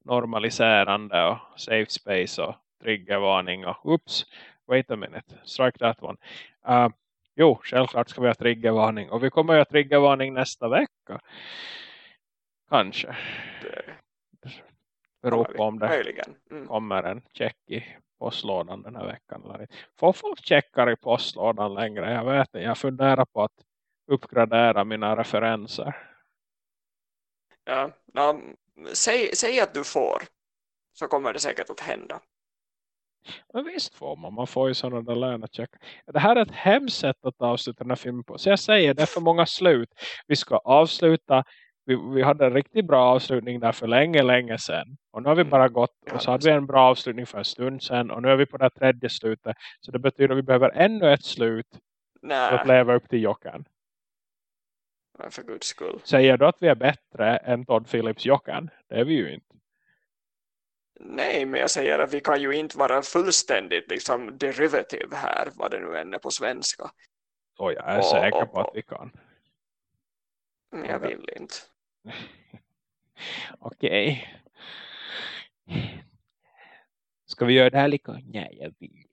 normaliserande och safe space och triggervarning och oops, wait a minute, strike that one. Uh, jo, självklart ska vi ha triggervarning och vi kommer att ha triggervarning nästa vecka. Kanske. Det Beror på om det. Mm. kommer en check i postlådan den här veckan. Får folk checkar i postlådan längre? Jag vet inte. Jag funderar på att uppgradera mina referenser. Ja, ja, säg, säg att du får. Så kommer det säkert att hända. Men visst får man. Man får ju sådana där lönecheckar. Det här är ett hemskt sätt att avsluta den här filmen på. Så jag säger, det är för många slut. Vi ska avsluta. Vi, vi hade en riktigt bra avslutning där för länge, länge sedan. Och nu har vi Mm. bara gått. Och så hade vi en bra avslutning för en stund sedan. Och nu är vi på det tredje slutet. Så det betyder att vi behöver ännu ett slut. För att Nej, leva upp till Jockan. För guds skull. Säger du att vi är bättre än Todd Phillips Jockan? Det är vi ju inte. Nej, men jag säger att vi kan ju inte vara fullständigt liksom derivative här, vad det nu än är på svenska. Och jag är Och- säker och- på att vi kan. Men jag Ja. vill inte. Okej. Ska vi göra det här lika? Nej, jag vill.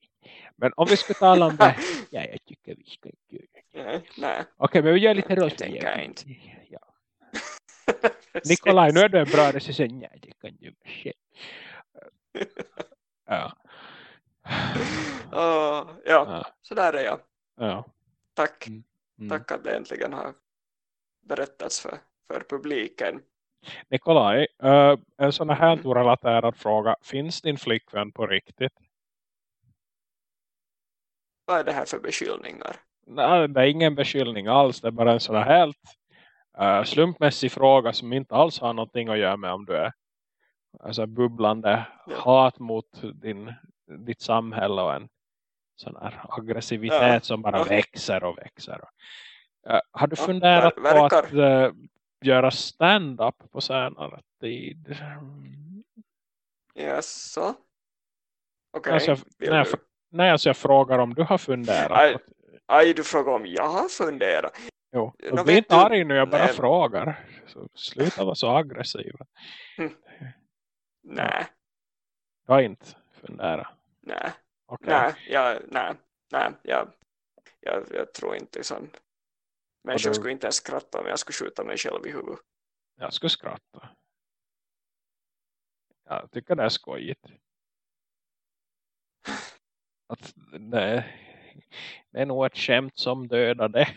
Men om vi skulle tala om det. Ja, jag tycker vi ska göra det. Nej. Okej, men vi gör lite Det rollspel. tänker jag inte. Ja. Nikolaj, nu är du en bra regissör. Nej, det kan du shit. Ja. Åh, ja, Ja. så där är jag. ja. Tack. Mm. Tack att det äntligen har berättats för, för publiken. Nikolaj, eh, en sån här Mm. orelaterad fråga. Finns din flickvän på riktigt? Vad är det här för beskyllningar? Nej, det är ingen beskyllning alls. Det är bara en sån här helt eh, slumpmässig fråga som inte alls har någonting att göra med om du är alltså bubblande Ja. hat mot din, ditt samhälle och en sån här aggressivitet Ja, som bara ja. växer och växer. Eh, har du Ja, funderat ver- på att eh, göra stand-up på senare tid? Jaså? Okej, Alltså, vill nej, du? för- Nej, alltså jag frågar om du har funderat. På- Aj, du frågar om jag har funderat. Jo, Nå, och bli vet inte arg nu, jag bara nej. frågar. Så sluta vara så aggressiv. Nej, Jag har inte funderat. nej, Okej. nej, jag, nej, nej, jag, jag, jag tror inte sån. Människor du- skulle inte ens skratta om jag skulle skjuta mig själv i huvudet. Jag skulle skratta. Jag tycker det är skojigt. Att det, det är nog ett skämt som dödade.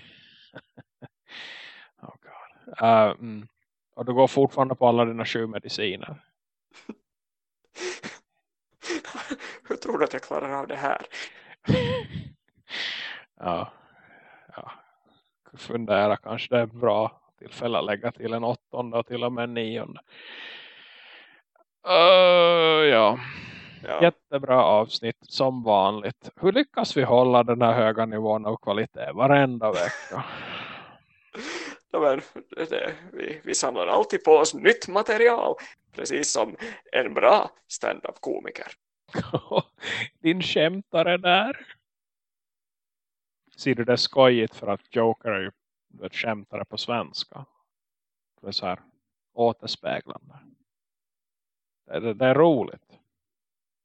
oh God. Uh, mm. Och du går fortfarande på alla dina sju mediciner. Hur tror du att jag klarar av det här? ja. ja. Fundera kanske det är bra tillfälle att lägga till en åttonde och till och med en nionde. Uh, ja. Ja. Jättebra avsnitt som vanligt. Hur lyckas vi hålla den här höga nivån av kvalitet varenda vecka? Ja, men det, vi, vi samlar alltid på oss nytt material. Precis som en bra stand-up-komiker. Din skämtare där. Ser du det skojigt för att Joker är ju ett skämtare på svenska. Det är så här återspeglande. Det, det, det är roligt.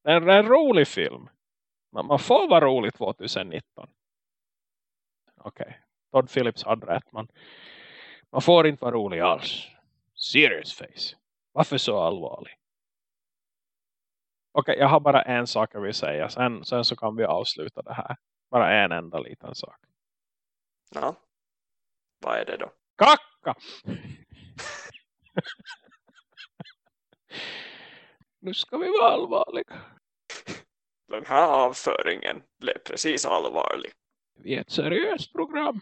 Det är, en rolig film. Man, man får vara rolig 2019. Okej. Okay. Todd Phillips hade rätt. Man, man får inte vara rolig alls. Serious face. Varför så allvarlig? Okej, okay, jag har bara en sak jag vill säga. Sen, sen så kan vi avsluta det här. Bara en enda liten sak. Ja. Vad är det då? Kacka! nu ska vi vara allvarliga. Den här avföringen blev precis allvarlig. Vi är ett seriöst program.